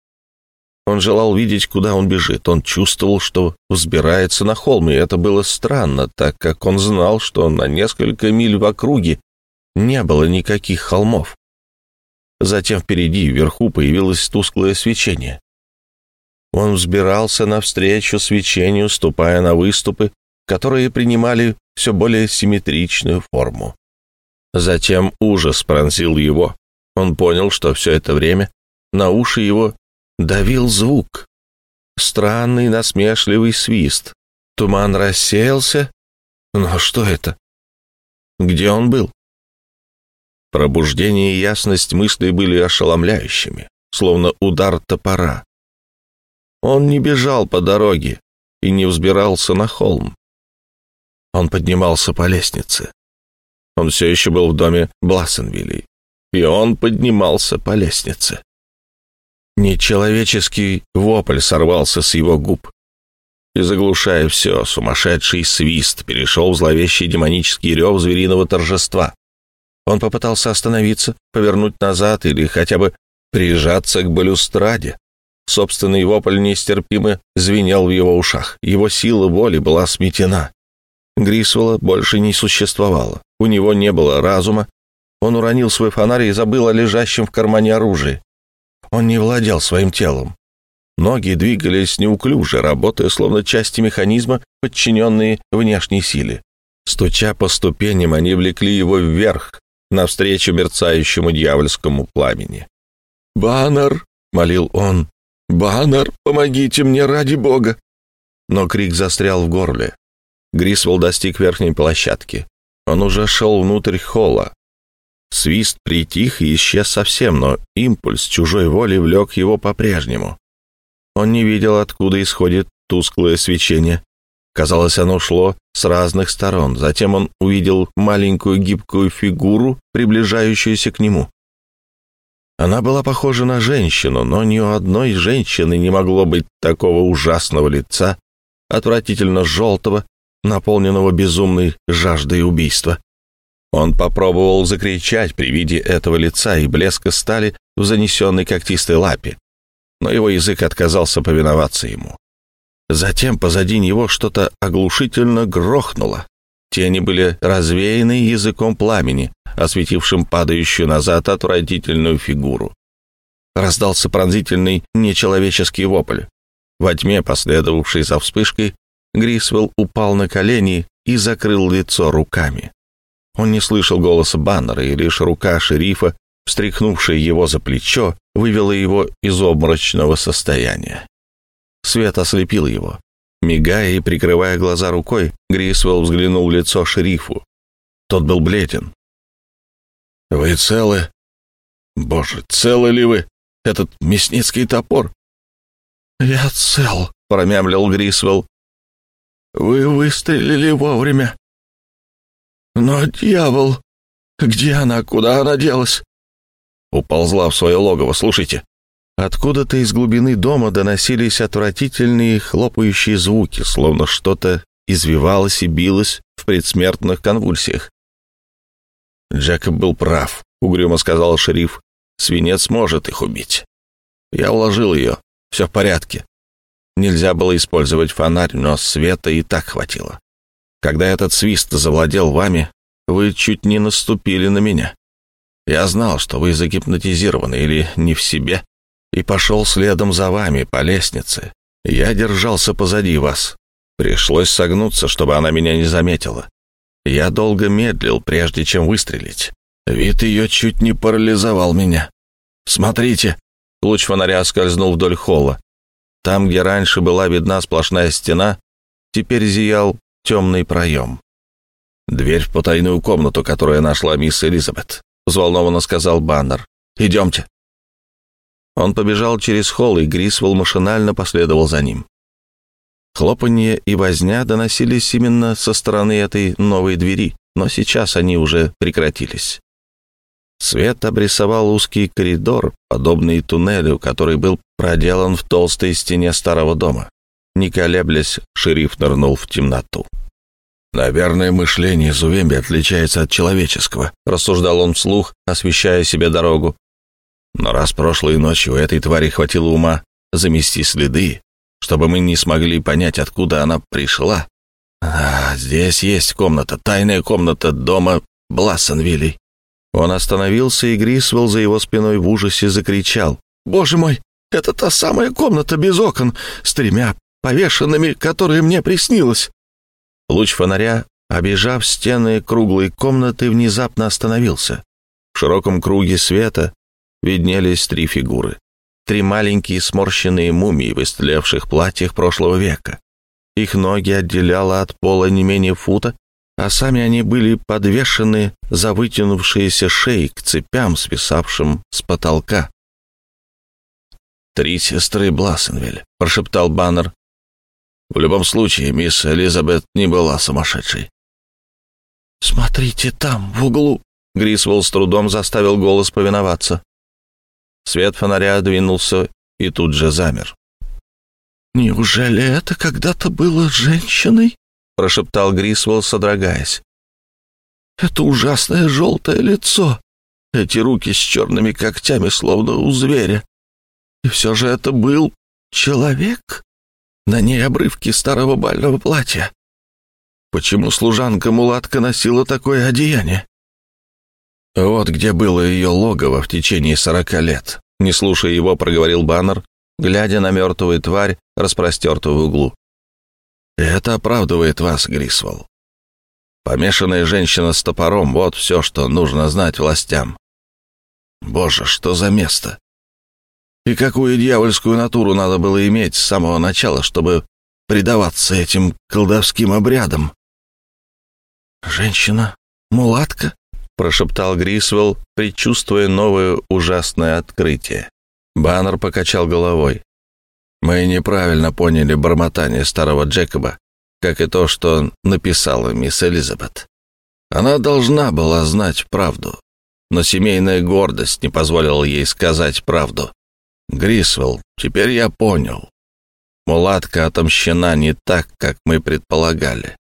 Он желал видеть, куда он бежит. Он чувствовал, что взбирается на холм, и это было странно, так как он знал, что на несколько миль в округе не было никаких холмов. Затем впереди, вверху, появилось тусклое свечение. Он взбирался навстречу свечению, ступая на выступы, которые принимали все более симметричную форму. Затем ужас пронзил его. Он понял, что все это время на уши его давил звук. Странный насмешливый свист. Туман рассеялся. Но что это? Где он был? Пробуждение и ясность мыслей были ошеломляющими, словно удар топора. Он не бежал по дороге и не взбирался на холм. Он поднимался по лестнице. Он все еще был в доме Блассенвилей, и он поднимался по лестнице. Нечеловеческий вопль сорвался с его губ. И, заглушая все, сумасшедший свист перешел в зловещий демонический рев звериного торжества. Он попытался остановиться, повернуть назад или хотя бы прижаться к балюстраде. Собственный вопль нестерпимо звенел в его ушах. Его сила воли была сметена. Грисвелла больше не существовало. У него не было разума. Он уронил свой фонарь и забыл о лежащем в кармане оружии. Он не владел своим телом. Ноги двигались неуклюже, работая словно части механизма, подчиненные внешней силе. Стуча по ступеням, они влекли его вверх, навстречу мерцающему дьявольскому пламени. «Баннер!» — молил он. «Баннер, помогите мне ради бога!» Но крик застрял в горле. Грисвелл достиг верхней площадки. Он уже шел внутрь холла. Свист притих и исчез совсем, но импульс чужой воли влек его по-прежнему. Он не видел, откуда исходит тусклое свечение. Казалось, оно шло с разных сторон. Затем он увидел маленькую гибкую фигуру, приближающуюся к нему. Она была похожа на женщину, но ни у одной женщины не могло быть такого ужасного лица, отвратительно желтого, наполненного безумной жаждой убийства. Он попробовал закричать при виде этого лица и блеска стали в занесенной когтистой лапе, но его язык отказался повиноваться ему. Затем позади него что-то оглушительно грохнуло. Тени были развеяны языком пламени, осветившим падающую назад отвратительную фигуру. Раздался пронзительный нечеловеческий вопль. Во тьме, последовавшей за вспышкой, Грисвелл упал на колени и закрыл лицо руками. Он не слышал голоса Баннера, и лишь рука шерифа, встряхнувшая его за плечо, вывела его из обморочного состояния. Свет ослепил его. Мигая и прикрывая глаза рукой, Грисвелл взглянул в лицо шерифу. Тот был бледен. «Вы целы? Боже, целы ли вы? Этот мясницкий топор?» «Я цел», — промямлил Грисвелл. «Вы выстрелили вовремя. Но дьявол, где она, куда она делась?» Уползла в свое логово, слушайте. Откуда-то из глубины дома доносились отвратительные хлопающие звуки, словно что-то извивалось и билось в предсмертных конвульсиях. «Джекоб был прав», — угрюмо сказал шериф. «Свинец может их убить. Я уложил ее. Все в порядке. Нельзя было использовать фонарь, но света и так хватило. Когда этот свист завладел вами, вы чуть не наступили на меня. Я знал, что вы загипнотизированы или не в себе, и пошел следом за вами по лестнице. Я держался позади вас. Пришлось согнуться, чтобы она меня не заметила. Я долго медлил, прежде чем выстрелить. Вид ее чуть не парализовал меня. Смотрите, луч фонаря скользнул вдоль холла. Там, где раньше была видна сплошная стена, теперь зиял темный проем. «Дверь в потайную комнату, которую нашла мисс Элизабет», — взволнованно сказал Баннер. «Идемте». Он побежал через холл, и Грисвелл машинально последовал за ним. Хлопанье и возня доносились именно со стороны этой новой двери, но сейчас они уже прекратились. Свет обрисовал узкий коридор, подобный туннелю, который был проделан в толстой стене старого дома. Не колеблясь, шериф нырнул в темноту. «Наверное, мышление Зувемби отличается от человеческого», — рассуждал он вслух, освещая себе дорогу. «Но раз прошлой ночью этой твари хватило ума замести следы, чтобы мы не смогли понять, откуда она пришла. А, здесь есть комната, тайная комната дома Блассенвилей. Он остановился, и Грисвелл за его спиной в ужасе закричал. «Боже мой, это та самая комната без окон, с тремя повешенными, которая мне приснилась!» Луч фонаря, обежав стены круглой комнаты, внезапно остановился. В широком круге света виднелись три фигуры три маленькие сморщенные мумии в истлевших платьях прошлого века. Их ноги отделяло от пола не менее фута, а сами они были подвешены за вытянувшиеся шеи к цепям, свисавшим с потолка. «Три сестры Блассенвиль», — прошептал Баннер. «В любом случае, мисс Элизабет не была сумасшедшей». «Смотрите там, в углу», — Грисвелл с трудом заставил голос повиноваться. Свет фонаря двинулся и тут же замер. «Неужели это когда-то было женщиной?» — прошептал Грисвелл, содрогаясь. «Это ужасное желтое лицо, эти руки с черными когтями, словно у зверя. И все же это был человек. На ней обрывки старого бального платья. Почему служанка-мулатка носила такое одеяние? Вот где было ее логово в течение сорока лет. Не слушая его, проговорил Баннер, глядя на мертвую тварь, распростертую в углу. «Это оправдывает вас, Грисвелл. Помешанная женщина с топором — вот все, что нужно знать властям. Боже, что за место! И какую дьявольскую натуру надо было иметь с самого начала, чтобы предаваться этим колдовским обрядам? «Женщина? Мулатка?» — прошептал Грисвелл, предчувствуя новое ужасное открытие. Баннер покачал головой. «Мы неправильно поняли бормотание старого Джекоба, как и то, что написала мисс Элизабет. Она должна была знать правду, но семейная гордость не позволила ей сказать правду. Грисвелл, теперь я понял. Мулатка отомщена не так, как мы предполагали.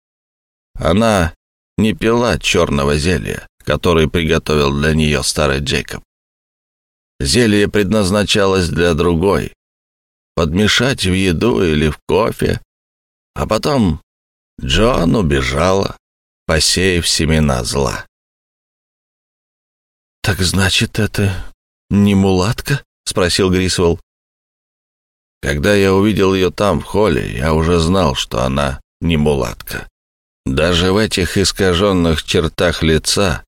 Она не пила черного зелья, которое приготовил для нее старый Джейкоб. Зелье предназначалось для другой. Подмешать в еду или в кофе. А потом Джоан убежала, посеяв семена зла. «Так значит, это не мулатка?» — спросил Грисвелл. Когда я увидел ее там, в холле, я уже знал, что она не мулатка. Даже в этих искаженных чертах лица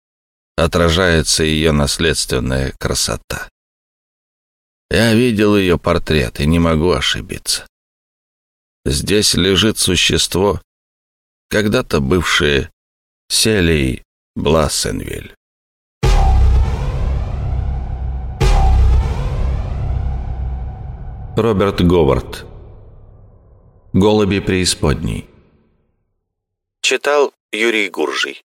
отражается ее наследственная красота. Я видел ее портрет и не могу ошибиться. Здесь лежит существо, когда-то бывшее Селей Блассенвиль. Роберт Говард. Голуби преисподней. Читал Юрий Гуржий.